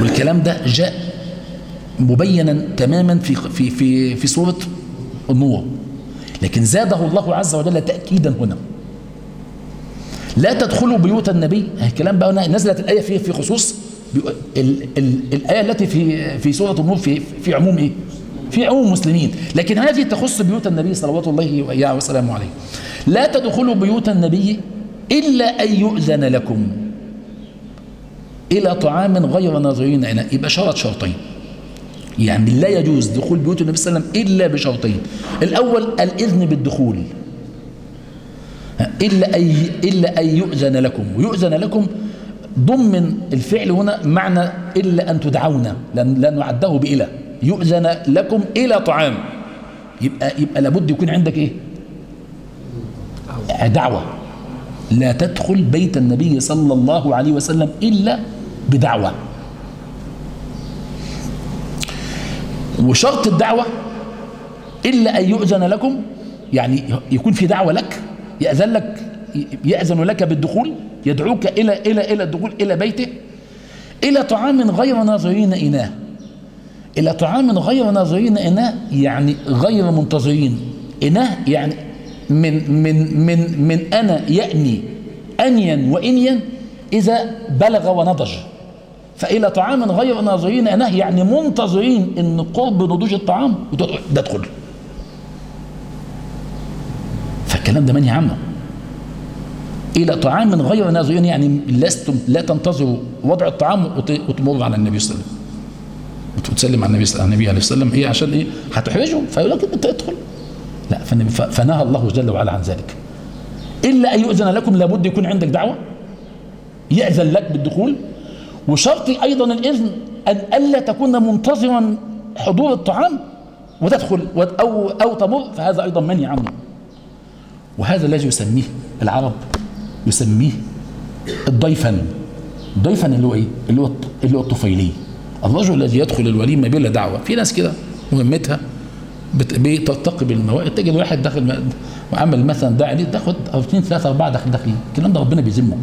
والكلام ده جاء مبينا تماما في في في في سورة النور. لكن زاده الله عز وجل تأكيدا هنا. لا تدخلوا بيوت النبي. الكلام بقى نزلت الآية في في خصوص ال ال الآية التي في في سورة النور في في عموم إيه؟ في عموم المسلمين. لكن هذه تخص بيوت النبي صلوات الله وسلامه عليه. لا تدخلوا بيوت النبي إلا أن يؤذن لكم. إلى طعام غير ناظرين إناه يبقى شرط شرطين. يعني لا يجوز دخول بيوت النبي صلى الله عليه وسلم إلا بشرطين. الأول الإذن بالدخول. إلا أن إلا أن يؤذن لكم. ويؤذن لكم ضمن الفعل هنا معنى إلا أن تدعون. لأن لأن نعده بإله. يؤذن لكم إلى طعام. يبقى يبقى لابد يكون عندك إيه؟ دعوة. لا تدخل بيت النبي صلى الله عليه وسلم إلا بدعوة. وشرط الدعوة إلا أن يؤذن لكم يعني يكون في دعوة لك يأذن لك يأذن لك بالدخول يدعوك إلى إلى إلى الدخول إلى بيته إلى طعام غير ناظرين إناه. إلى طعام غير ناظرين إناه يعني غير منتظرين. إناه يعني من من من من أنا يأني أنيا وإنيا إذا بلغ ونضج. فإلى طعام غير ناظرين إناه يعني منتظرين إن قرب نضوج الطعام. تدخل فالكلام ده منهي عنه إلى طعام غير ناظرين يعني لستم لا تنتظروا وضع الطعام وتمر على النبي صلى الله عليه وسلم. وتسلم على النبي على النبي عليه السلام إيه؟ عشان إيه؟ هتحرجهم. فيقول لك أنت ادخل. لا فنهى الله جل وعلا عن ذلك. إلا أن يؤذن لكم لابد يكون عندك دعوة. يأذن لك بالدخول. وشرط أيضا الإذن أن ألا تكون منتظرا حضور الطعام وتدخل أو أو تمر فهذا أيضا منهي عنه وهذا الذي يسميه العرب يسميه الضيفا. ضيفا اللي هو إيه؟ اللي هو اللي هو الطفيلي. الرجل الذي يدخل الوليمه بلا دعوة. في ناس كده مهمتها بترتقي بالموائد تجد واحد داخل وعمل مثلا داعي ليه تاخد أو اثنين ثلاثة أربعة داخل داخلين. الكلام ده ربنا بيذمه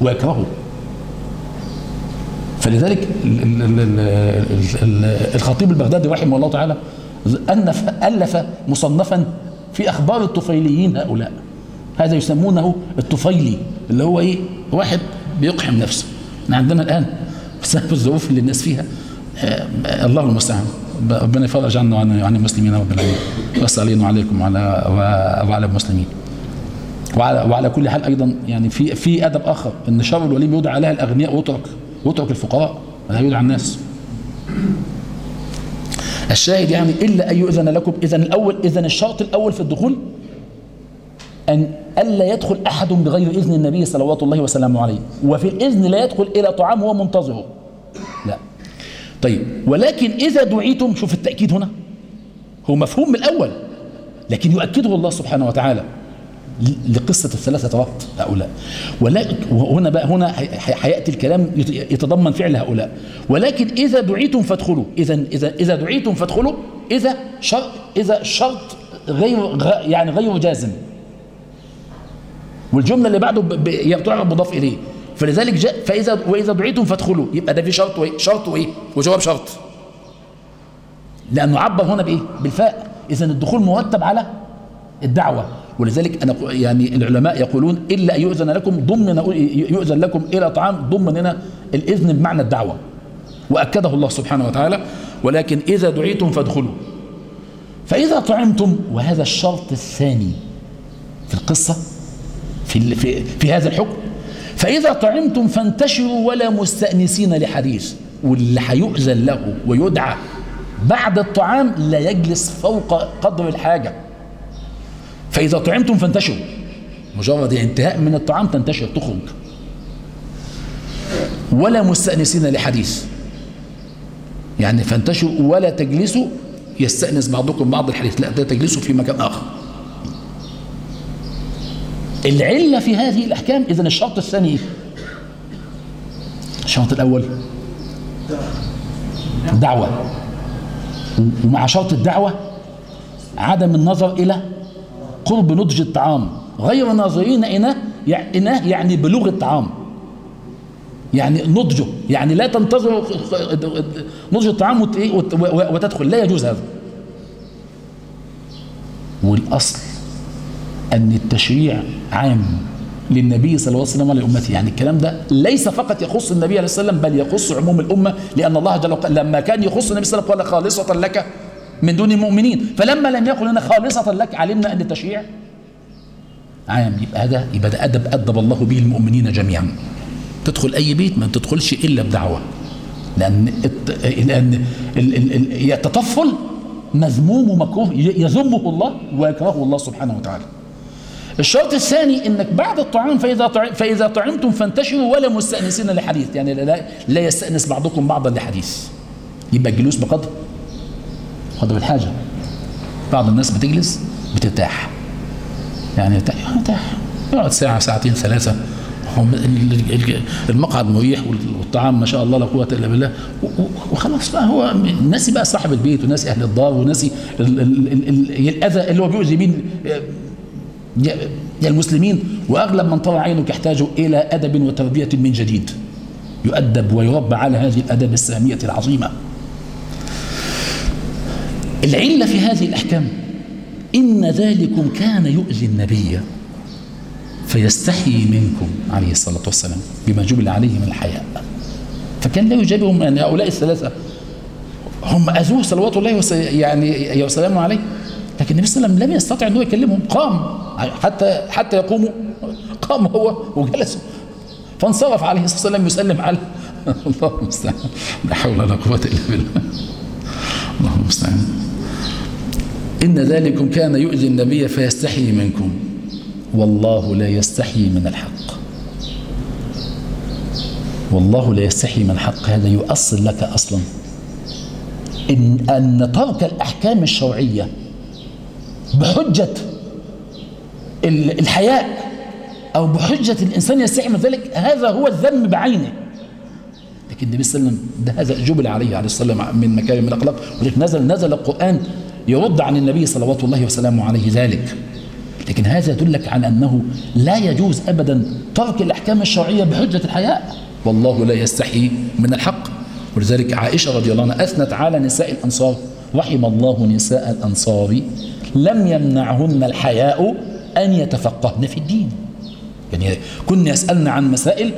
ويكرهه. فلذلك الخطيب البغدادي رحمه الله تعالى ألف, ألف مصنفا في أخبار الطفيليين هؤلاء. هذا يسمونه الطفيلي اللي هو إيه؟ واحد بيقحم نفسه. إحنا عندنا الآن بسبب الظروف اللي الناس فيها آه الله المستعان. ربنا يفرج عنا وعن عن المسلمين رب العالمين. ويسر علينا وعليكم وعلى وعلى المسلمين. وعلى وعلى كل حال أيضا يعني في في أدب آخر إن شر الوليم يدعى عليها الأغنياء ويترك. ويترك الفقراء لا يدعى الناس. الشاهد يعني إلا أن يؤذن لكم اذا الأول اذا الشرط الأول في الدخول أن ألا يدخل أحد بغير إذن النبي صلوات الله وسلامه عليه. وفي الإذن لا يدخل إلى طعام هو منتظره لا. طيب ولكن إذا دعيتم شوف التأكيد هنا. هو مفهوم من الأول لكن يؤكده الله سبحانه وتعالى. لقصة الثلاثة رهط هؤلاء. وهنا بقى هنا حياتي الكلام يتضمن فعل هؤلاء. ولكن إذا دعيتم فادخلوا. إذا إذا إذا دعيتم فادخلوا. إذا شرط إذا شرط غير يعني غير جازم. والجملة اللي بعده تعرب مضاف إليه. فلذلك جاء فإذا وإذا دعيتم فادخلوا. يبقى ده في شرط وإيه شرط وإيه؟ وجواب شرط. لأنه عبر هنا بإيه؟ بالفاء. إذا الدخول مرتب على الدعوة. ولذلك أنا يعني العلماء يقولون إلا أن يؤذن لكم ضمن يؤذن لكم إلى طعام ضمن هنا الإذن بمعنى الدعوة. وأكده الله سبحانه وتعالى ولكن إذا دعيتم فادخلوا. فإذا طعمتم وهذا الشرط الثاني في القصة في, في, في هذا الحكم. فإذا طعمتم فانتشروا ولا مستأنسين لحديث. واللي هيؤذن له ويدعى بعد الطعام لا يجلس فوق قدر الحاجة. فإذا طعمتم فانتشروا. مجرد انتهاء من الطعام تنتشر تخرج. ولا مستأنسين لحديث. يعني فانتشروا ولا تجلسوا يستأنس بعضكم بعض الحديث. لا تجلسوا في مكان آخر. العلة في هذه الأحكام إذن الشرط الثاني الشرط الأول دعوة. ومع شرط الدعوة عدم النظر إلى قرب نضج الطعام. غير ناظرين إناه يعني بلوغ الطعام. يعني نضجه. يعني لا تنتظر نضج الطعام وتدخل. لا يجوز هذا. والأصل أن التشريع عام للنبي صلى الله عليه وسلم ولأمته. يعني الكلام ده ليس فقط يخص النبي عليه الصلاة والسلام بل يخص عموم الأمة لأن الله جل وعلا لما كان يخص النبي صلى الله عليه وسلم قال خالصة لك من دون المؤمنين. فلما لم يقل لنا خالصة لك علمنا أن التشريع عام. يبقى هذا يبقى ده أدب أدب الله به المؤمنين جميعا. تدخل أي بيت ما تدخلش إلا بدعوة. لأن لأن التطفل مذموم ومكروه يذمه الله ويكرهه الله سبحانه وتعالى. الشرط الثاني إنك بعد الطعام فإذا فإذا طعمتم فانتشروا ولا مستأنسين لحديث. يعني لا, لا يستأنس بعضكم بعضا لحديث. يبقى الجلوس بقدر. قدر الحاجة بعض الناس بتجلس بترتاح. يعني يرتاح يقعد ساعة ساعتين ثلاثة. المقعد مريح والطعام ما شاء الله لا قوة إلا بالله. وخلاص بقى هو ناسي بقى صاحب البيت وناسي أهل الدار وناسي الأذى اللي هو بيؤذي بيه المسلمين. وأغلب من طلع عينك يحتاج إلى أدب وتربية من جديد. يؤدب ويربى على هذه الأدب السامية العظيمة. العلة في هذه الأحكام. إن ذلكم كان يؤذي النبي فيستحي منكم عليه الصلاة والسلام بما جبل عليه من الحياء. فكان لا يجابهم أن هؤلاء الثلاثة هم أذوه صلوات الله. يعني وسلامه عليه. لكن النبي صلى الله عليه وسلم لم يستطع أنه يكلمهم قام حتى حتى يقوموا قام هو وجلس فانصرف عليه الصلاة والسلام يسلم على [LAUGHS] الله المستعان لا حول ولا قوة إلا بالله. الله المستعان إن ذلكم كان يؤذي النبي فيستحي منكم. والله لا يستحي من الحق. والله لا يستحي من الحق. هذا يؤصل لك أصلا. إن أن ترك الأحكام الشرعية بحجة الحياء أو بحجة الإنسان يستحي من ذلك هذا هو الذم بعينه. لكن النبي صلى الله عليه وسلم ده هذا جبل عليه عليه الصلاة والسلام من مكارم الأخلاق. ولذلك نزل نزل القرآن يرد عن النبي صلوات الله وسلامه عليه ذلك. لكن هذا يدلك على أنه لا يجوز أبدا ترك الأحكام الشرعية بحجة الحياء. والله لا يستحي من الحق. ولذلك عائشة رضي الله عنها أثنت على نساء الأنصار. رحم الله نساء الأنصار. لم يمنعهن الحياء أن يتفقهن في الدين. يعني كن يسألن عن مسائل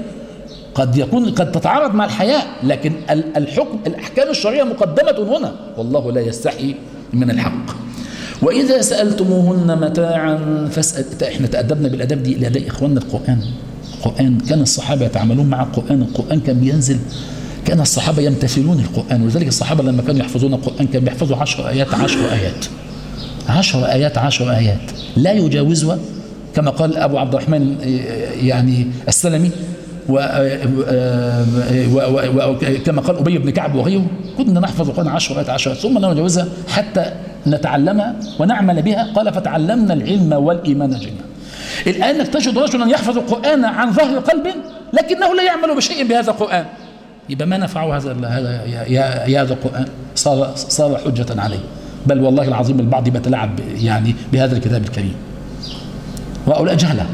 قد يكون قد تتعارض مع الحياء لكن ال- الحكم الأحكام الشرعية مقدمة هنا. والله لا يستحي من الحق. وإذا سألتموهن متاعا فاسأل إحنا تأدبنا بالأداب دي لأداء إخواننا القرآن. القرآن كان الصحابة يتعاملون مع القرآن القرآن كان بينزل كان الصحابة يمتثلون القرآن. ولذلك الصحابة لما كانوا يحفظون القرآن كانوا بيحفظوا عشر آيات عشر آيات. عشر آيات عشر آيات. لا يجاوزها كما قال أبو عبد الرحمن يعني السلمي وكما قال أبي بن كعب وغيره كنا نحفظ القرآن عشر آيات عشر ثم لا نجاوزها حتى نتعلمها ونعمل بها. قال فتعلمنا العلم والإيمان جميعا. الآن تجد رجلا يحفظ القرآن عن ظهر قلب لكنه لا يعمل بشيء بهذا القرآن. يبقى ما نفعه هذا هذا يا, هذا القرآن؟ صار صار حجة عليه. بل والله العظيم البعض بيتلاعب يعني بهذا الكتاب الكريم. وهؤلاء جهلة.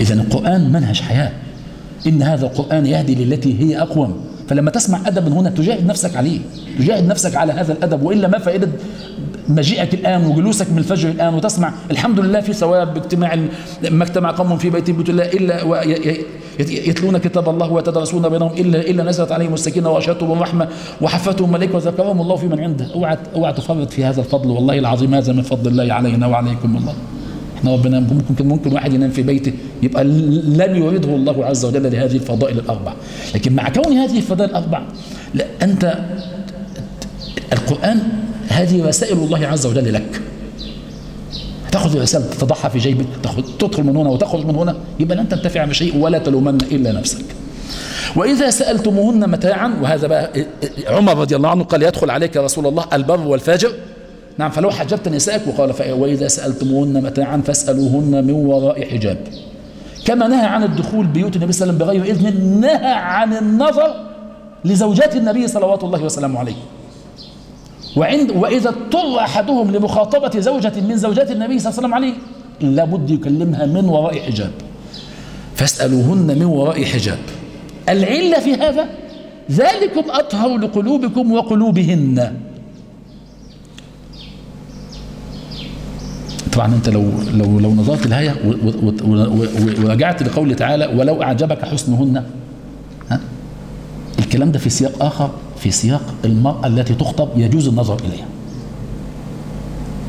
إذا القرآن منهج حياة. إن هذا القرآن يهدي للتي هي أقوم. فلما تسمع أدب هنا تجاهد نفسك عليه. تجاهد نفسك على هذا الأدب. وإلا ما فائدة مجيئك الآن وجلوسك من الفجر الآن وتسمع الحمد لله في ثواب باجتماع ما اجتمع قوم في بيت بيت الله إلا يتلون كتاب الله ويتدرسون بينهم إلا إلا نزلت عليهم السكينة وأشهدتهم الرحمة وحفتهم ملائكة وذكرهم الله في من عنده. أوعى أوعى تفرط في هذا الفضل والله العظيم. هذا من فضل الله علينا وعليكم الله إحنا ربنا ممكن ممكن واحد ينام في بيته يبقى لم يريده الله عز وجل لهذه الفضائل الأربع. لكن مع كون هذه الفضائل الأربع لا أنت القرآن هذه رسائل الله عز وجل لك. تأخذ الرسالة تضعها في جيبك تدخل من هنا وتخرج من هنا يبقى لن تنتفع بشيء ولا تلومن إلا نفسك. وإذا سألتموهن متاعا وهذا بقى عمر رضي الله عنه قال يدخل عليك رسول الله البر والفاجر نعم فلو حجبت نسائك وقال وإذا سألتموهن متاعا فاسألوهن من وراء حجاب. كما نهى عن الدخول بيوت النبي صلى الله عليه وسلم بغير إذن نهى عن النظر لزوجات النبي صلوات الله وسلامه عليه. وعند وإذا اضطر أحدهم لمخاطبة زوجة من زوجات النبي صلى الله عليه وسلم عليه لابد يكلمها من وراء حجاب. فاسألوهن من وراء حجاب. العلة في هذا ذلكم أطهر لقلوبكم وقلوبهن. طبعا أنت لو لو لو نظرت الآية ورجعت لقوله تعالى ولو أعجبك حسنهن. ها؟ الكلام ده في سياق آخر في سياق المرأة التي تخطب يجوز النظر إليها.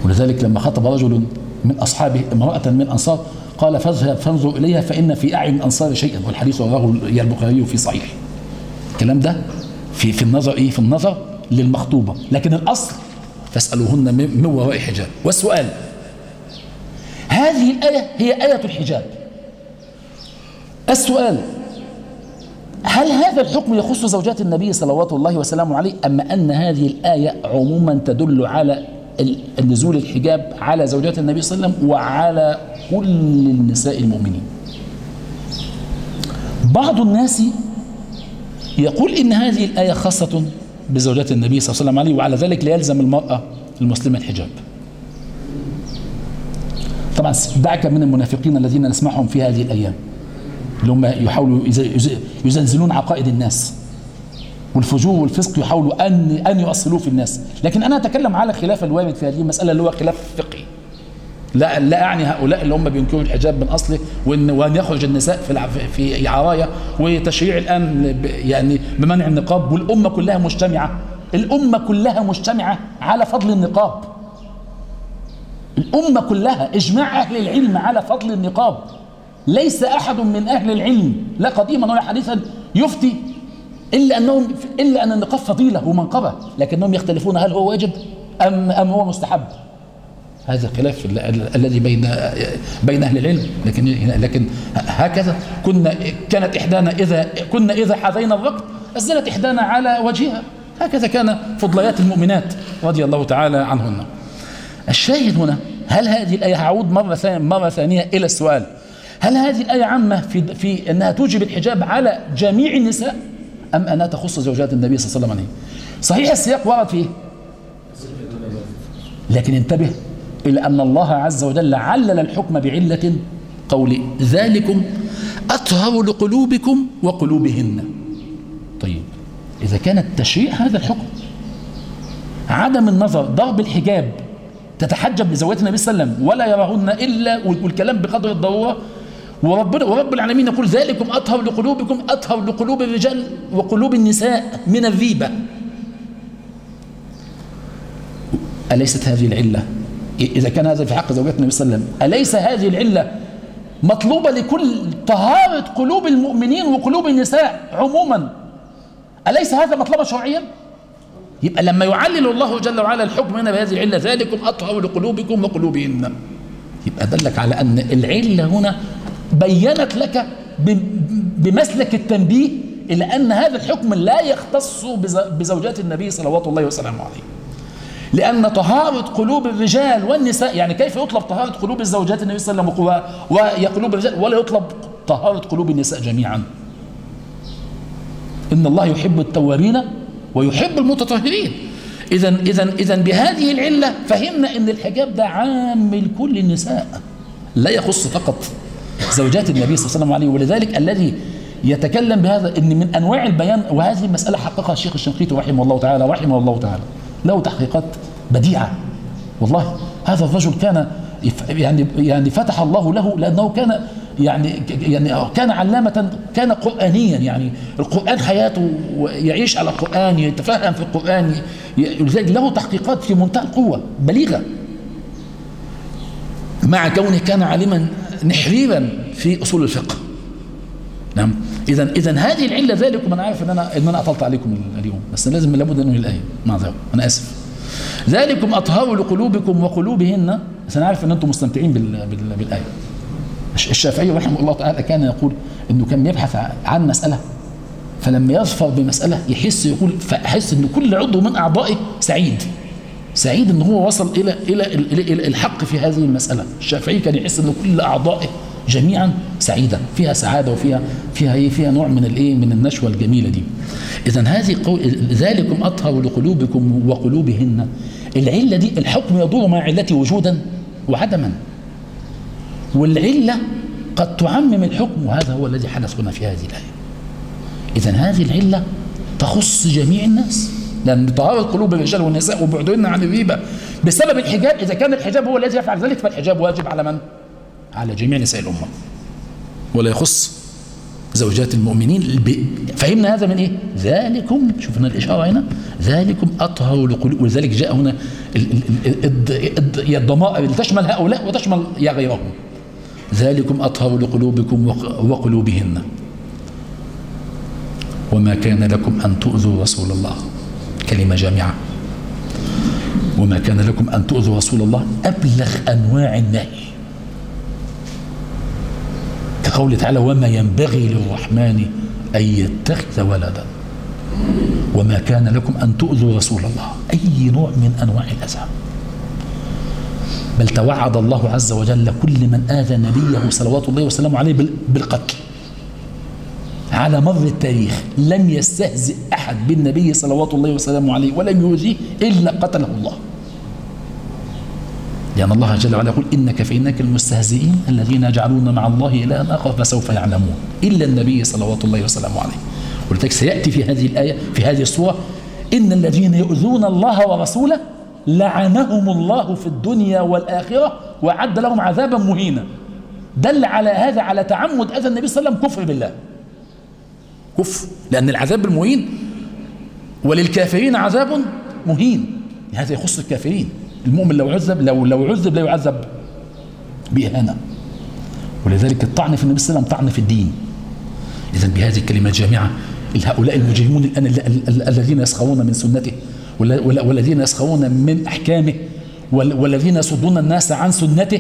ولذلك لما خطب رجل من أصحابه امرأة من أنصار قال فاذهب فانظر إليها فإن في أعين الأنصار شيئا والحديث رواه البخاري في صحيح الكلام ده في في النظر إيه؟ في النظر للمخطوبة. لكن الأصل فاسألوهن من وراء حجاب. والسؤال هذه الآية هي آية الحجاب. السؤال هل هذا الحكم يخص زوجات النبي صلوات الله وسلامه عليه أما أن هذه الآية عموما تدل على نزول الحجاب على زوجات النبي صلى الله عليه وسلم وعلى كل النساء المؤمنين؟ بعض الناس يقول إن هذه الآية خاصة بزوجات النبي صلى الله عليه وسلم وعلى ذلك لا يلزم المرأة المسلمة الحجاب. طبعا دعك من المنافقين الذين نسمعهم في هذه الأيام. اللي هم يحاولوا يزلزلون عقائد الناس. والفجور والفسق يحاولوا أن أن يؤصلوه في الناس. لكن أنا أتكلم على خلاف الوارد في هذه المسألة اللي هو خلاف فقهي. لا لا أعني هؤلاء اللي هم بينكروا الحجاب من أصله وأن وأن يخرج النساء في في عرايا وتشريع الآن يعني بمنع النقاب. والأمة كلها مجتمعة. الأمة كلها مجتمعة على فضل النقاب. الأمة كلها إجماع أهل العلم على فضل النقاب. ليس أحد من أهل العلم لا قديما ولا حديثا يفتي إلا أنهم إلا أن النقاب فضيلة ومنقبة لكنهم يختلفون هل هو واجب أم أم هو مستحب. هذا الخلاف الذي بين بين أهل العلم. لكن لكن هكذا كنا كانت إحدانا إذا كنا إذا حذينا الركب أسدلت إحدانا على وجهها. هكذا كان فضليات المؤمنات رضي الله تعالى عنهن. الشاهد هنا هل هذه الآية هعود مرة ثانية مرة ثانية إلى السؤال. هل هذه الآية عامة في في أنها توجب الحجاب على جميع النساء أم أنها تخص زوجات النبي صلى الله عليه وسلم صحيح السياق ورد فيه. لكن انتبه إلى أن الله عز وجل علل الحكم بعلة قول ذلكم أطهر لقلوبكم وقلوبهن. طيب إذا كان التشريع هذا الحكم عدم النظر ضرب الحجاب تتحجب لزوجات النبي صلى الله عليه وسلم ولا يراهن إلا والكلام بقدر الضرورة. وربنا ورب العالمين يقول ذلكم أطهر لقلوبكم أطهر لقلوب الرجال وقلوب النساء من الريبة. أليست هذه العلة؟ إذا كان هذا في حق زوجات النبي صلى الله عليه وسلم أليس هذه العلة مطلوبة لكل طهارة قلوب المؤمنين وقلوب النساء عموما؟ أليس هذا مطلبا شرعيا؟ يبقى لما يعلل الله جل وعلا الحكم هنا بهذه العلة ذلكم أطهر لقلوبكم وقلوبهن. يبقى دلك على أن العلة هنا بينت لك بمسلك التنبيه إلى أن هذا الحكم لا يختص بزوجات النبي صلوات الله وسلامه عليه. لأن طهارة قلوب الرجال والنساء يعني كيف يطلب طهارة قلوب الزوجات النبي صلى الله عليه وسلم وهي قلوب الرجال ولا يطلب طهارة قلوب النساء جميعا. إن الله يحب التوابين ويحب المتطهرين. إذا إذا إذا بهذه العلة فهمنا أن الحجاب ده عام لكل النساء لا يخص فقط زوجات النبي صلى الله عليه وسلم ولذلك الذي يتكلم بهذا إن من أنواع البيان وهذه المساله حققها الشيخ الشنقيطي رحمه الله تعالى رحمه الله تعالى له تحقيقات بديعة. والله هذا الرجل كان يعني يعني فتح الله له لأنه كان يعني يعني كان علامة كان قرآنيا يعني. القرآن حياته يعيش على القرآن يتفهم في القرآن لذلك له تحقيقات في منتهى القوة بليغة. مع كونه كان عالما نحريرا في أصول الفقه. نعم. إذا إذا هذه العلة ذلك أنا عارف إن أنا إن أنا أطلت عليكم اليوم بس لازم لابد أنه الآية مع ذلك أنا آسف. ذلكم أطهر لقلوبكم وقلوبهن. بس أنا عارف إن أنتم مستمتعين بال... بال... بالآية. الشافعي رحمه الله تعالى كان يقول إنه كان يبحث عن مسألة فلما يظفر بمسألة يحس يقول فأحس ان كل عضو من اعضائه سعيد سعيد إن هو وصل إلى إلى إلى الحق في هذه المسألة الشافعي كان يحس ان كل اعضائه جميعا سعيدة فيها سعادة وفيها فيها إيه؟ فيها نوع من الإيه؟ من النشوة الجميلة دي. اذا هذه ذلكم أطهر لقلوبكم وقلوبهن. العلة دي الحكم يدور مع علته وجودا وعدما. والعلة قد تعمم الحكم. وهذا هو الذي حدث هنا في هذه الآية. إذا هذه العلة تخص جميع الناس لأن طهارة قلوب الرجال والنساء وبعدهن عن الريبة بسبب الحجاب. إذا كان الحجاب هو الذي يفعل ذلك فالحجاب واجب على من؟ على جميع نساء الأمة. ولا يخص زوجات المؤمنين. فهمنا هذا من إيه؟ ذلكم شوفنا الإشارة هنا. ذلكم أطهر لقلوب ولذلك جاء هنا الضمائر تشمل هؤلاء وتشمل يا غيرهم. ذلكم أطهر لقلوبكم وقلوبهن. وما كان لكم أن تؤذوا رسول الله. كلمة جامعة. وما كان لكم أن تؤذوا رسول الله. أبلغ أنواع النهي. كقوله تعالى وما ينبغي للرحمن أن يتخذ ولدا. وما كان لكم أن تؤذوا رسول الله. أي نوع من أنواع الأذى. بل توعد الله عز وجل كل من آذى نبيه صلوات الله وسلامه عليه بالقتل. على مر التاريخ لم يستهزئ أحد بالنبي صلوات الله وسلامه عليه ولم يؤذيه إلا قتله الله. لأن الله جل وعلا يقول إنك فإنك المستهزئين الذين يجعلون مع الله إلها آخر فسوف يعلمون إلا النبي صلوات الله وسلامه عليه. ولذلك سيأتي في هذه الآية في هذه الصورة إن الذين يؤذون الله ورسوله لعنهم الله في الدنيا والآخرة وعد لهم عذابا مهينا. دل على هذا على تعمد أذى النبي صلى الله عليه وسلم كفر بالله. كفر لأن العذاب المهين. وللكافرين عذاب مهين. هذا يخص الكافرين. المؤمن لو عذب لو لو عذب لا يعذب بإهانة. ولذلك الطعن في النبي صلى الله عليه وسلم طعن في الدين. إذا بهذه الكلمة الجامعة هؤلاء المجرمون الذين يسخرون من سنته. والذين يسخرون من أحكامه والذين يصدون الناس عن سنته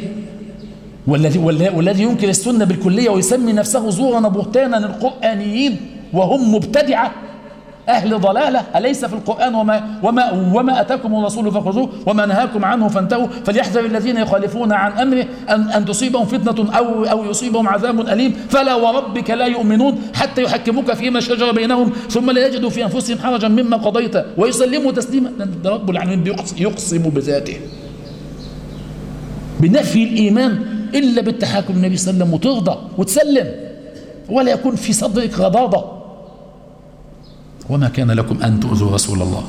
والذي والذي ينكر السنة بالكلية ويسمي نفسه زورا بهتانا القرآنيين وهم مبتدعة. أهل ضلالة أليس في القرآن وما, وما, وما أتاكم الرسول فخذوه وما نهاكم عنه فانتهوا؟ فليحذر الذين يخالفون عن أمره أن, أن تصيبهم فتنة أو, أو يصيبهم عذاب أليم. فلا وربك لا يؤمنون حتى يحكموك فيما شجر بينهم ثم لا يجدوا في أنفسهم حرجا مما قضيت ويسلموا تسليما. ده رب العالمين يقسم بذاته. بنفي الإيمان إلا بالتحاكم النبي صلى الله عليه وسلم وترضى وتسلم ولا يكون في صدرك غضاضة. وما كان لكم أن تؤذوا رسول الله.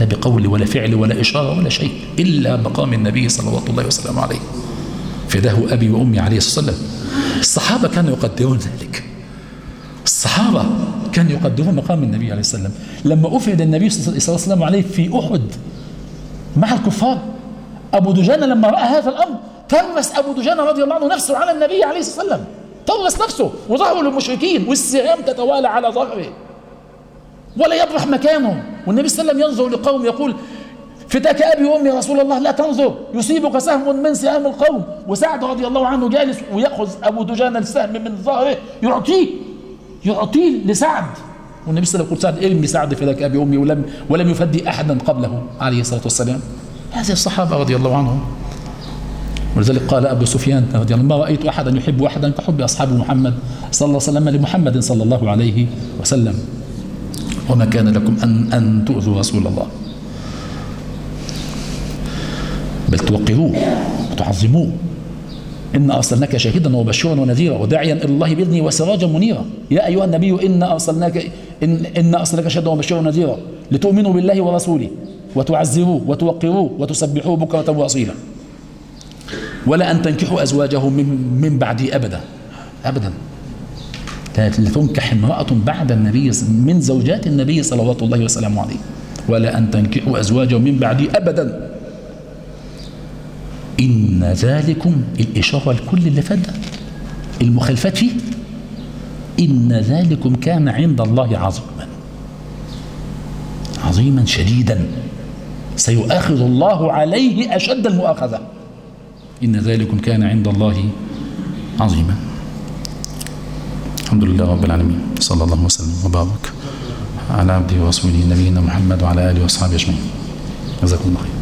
لا بقول ولا فعل ولا إشارة ولا شيء إلا مقام النبي صلى الله وسلم عليه. فداه أبي وأمي عليه الصلاة والسلام. الصحابة كانوا يقدرون ذلك. الصحابة كانوا يقدرون مقام النبي عليه السلام لما أفرد النبي صلى الله عليه وسلم عليه في أحد مع الكفار أبو دجانة لما رأى هذا الأمر ترس أبو دجانة رضي الله عنه نفسه على النبي عليه الصلاة والسلام. ترس نفسه وظهره للمشركين والسهام تتوالى على ظهره. ولا يبرح مكانه والنبي صلى الله عليه وسلم ينظر لقوم يقول فداك أبي وأمي يا رسول الله لا تنظر. يصيبك سهم من سهام القوم. وسعد رضي الله عنه جالس ويأخذ أبو دجانه السهم من ظهره يعطيه يعطيه لسعد. والنبي صلى الله عليه وسلم يقول سعد ارمي سعد فداك أبي وأمي ولم ولم يفدي أحدا قبله. عليه الصلاة والسلام. هذه الصحابة رضي الله عنهم. ولذلك قال أبو سفيان رضي الله ما رأيت أحدا يحب أحدا كحب أصحاب محمد صلى الله عليه وسلم لمحمد صلى الله عليه وسلم. وما كان لكم ان أن تؤذوا رسول الله. بل توقروه وتعظموه. إن أرسلناك شاهدا وبشيرا ونذيرا وداعيا إلى الله بإذنه وسراجا منيرا. يا أيها النبي إن أرسلناك إن, إن أرسلناك شاهدا وبشيرا ونذيرا لتؤمنوا بالله ورسوله وتعزروه وتوقروه وتسبحوه بكرة وأصيلا. ولا أن تنكحوا أزواجه من, من بعدي أبدا. أبدا. لتنكح امرأة بعد النبي من زوجات النبي صلوات الله وسلامه عليه. ولا أن تنكحوا أزواجه من بعدي أبدا. إن ذلكم الإشارة لكل اللي فات المخالفات فيه. إن ذلكم كان عند الله عظيما. عظيما شديدا. سيؤاخذ الله عليه أشد المؤاخذة. إن ذلكم كان عند الله عظيما. الحمد لله رب العالمين. صلى الله وسلم وبارك على عبده ورسوله نبينا محمد وعلى آله وأصحابه أجمعين. جزاكم الله خير.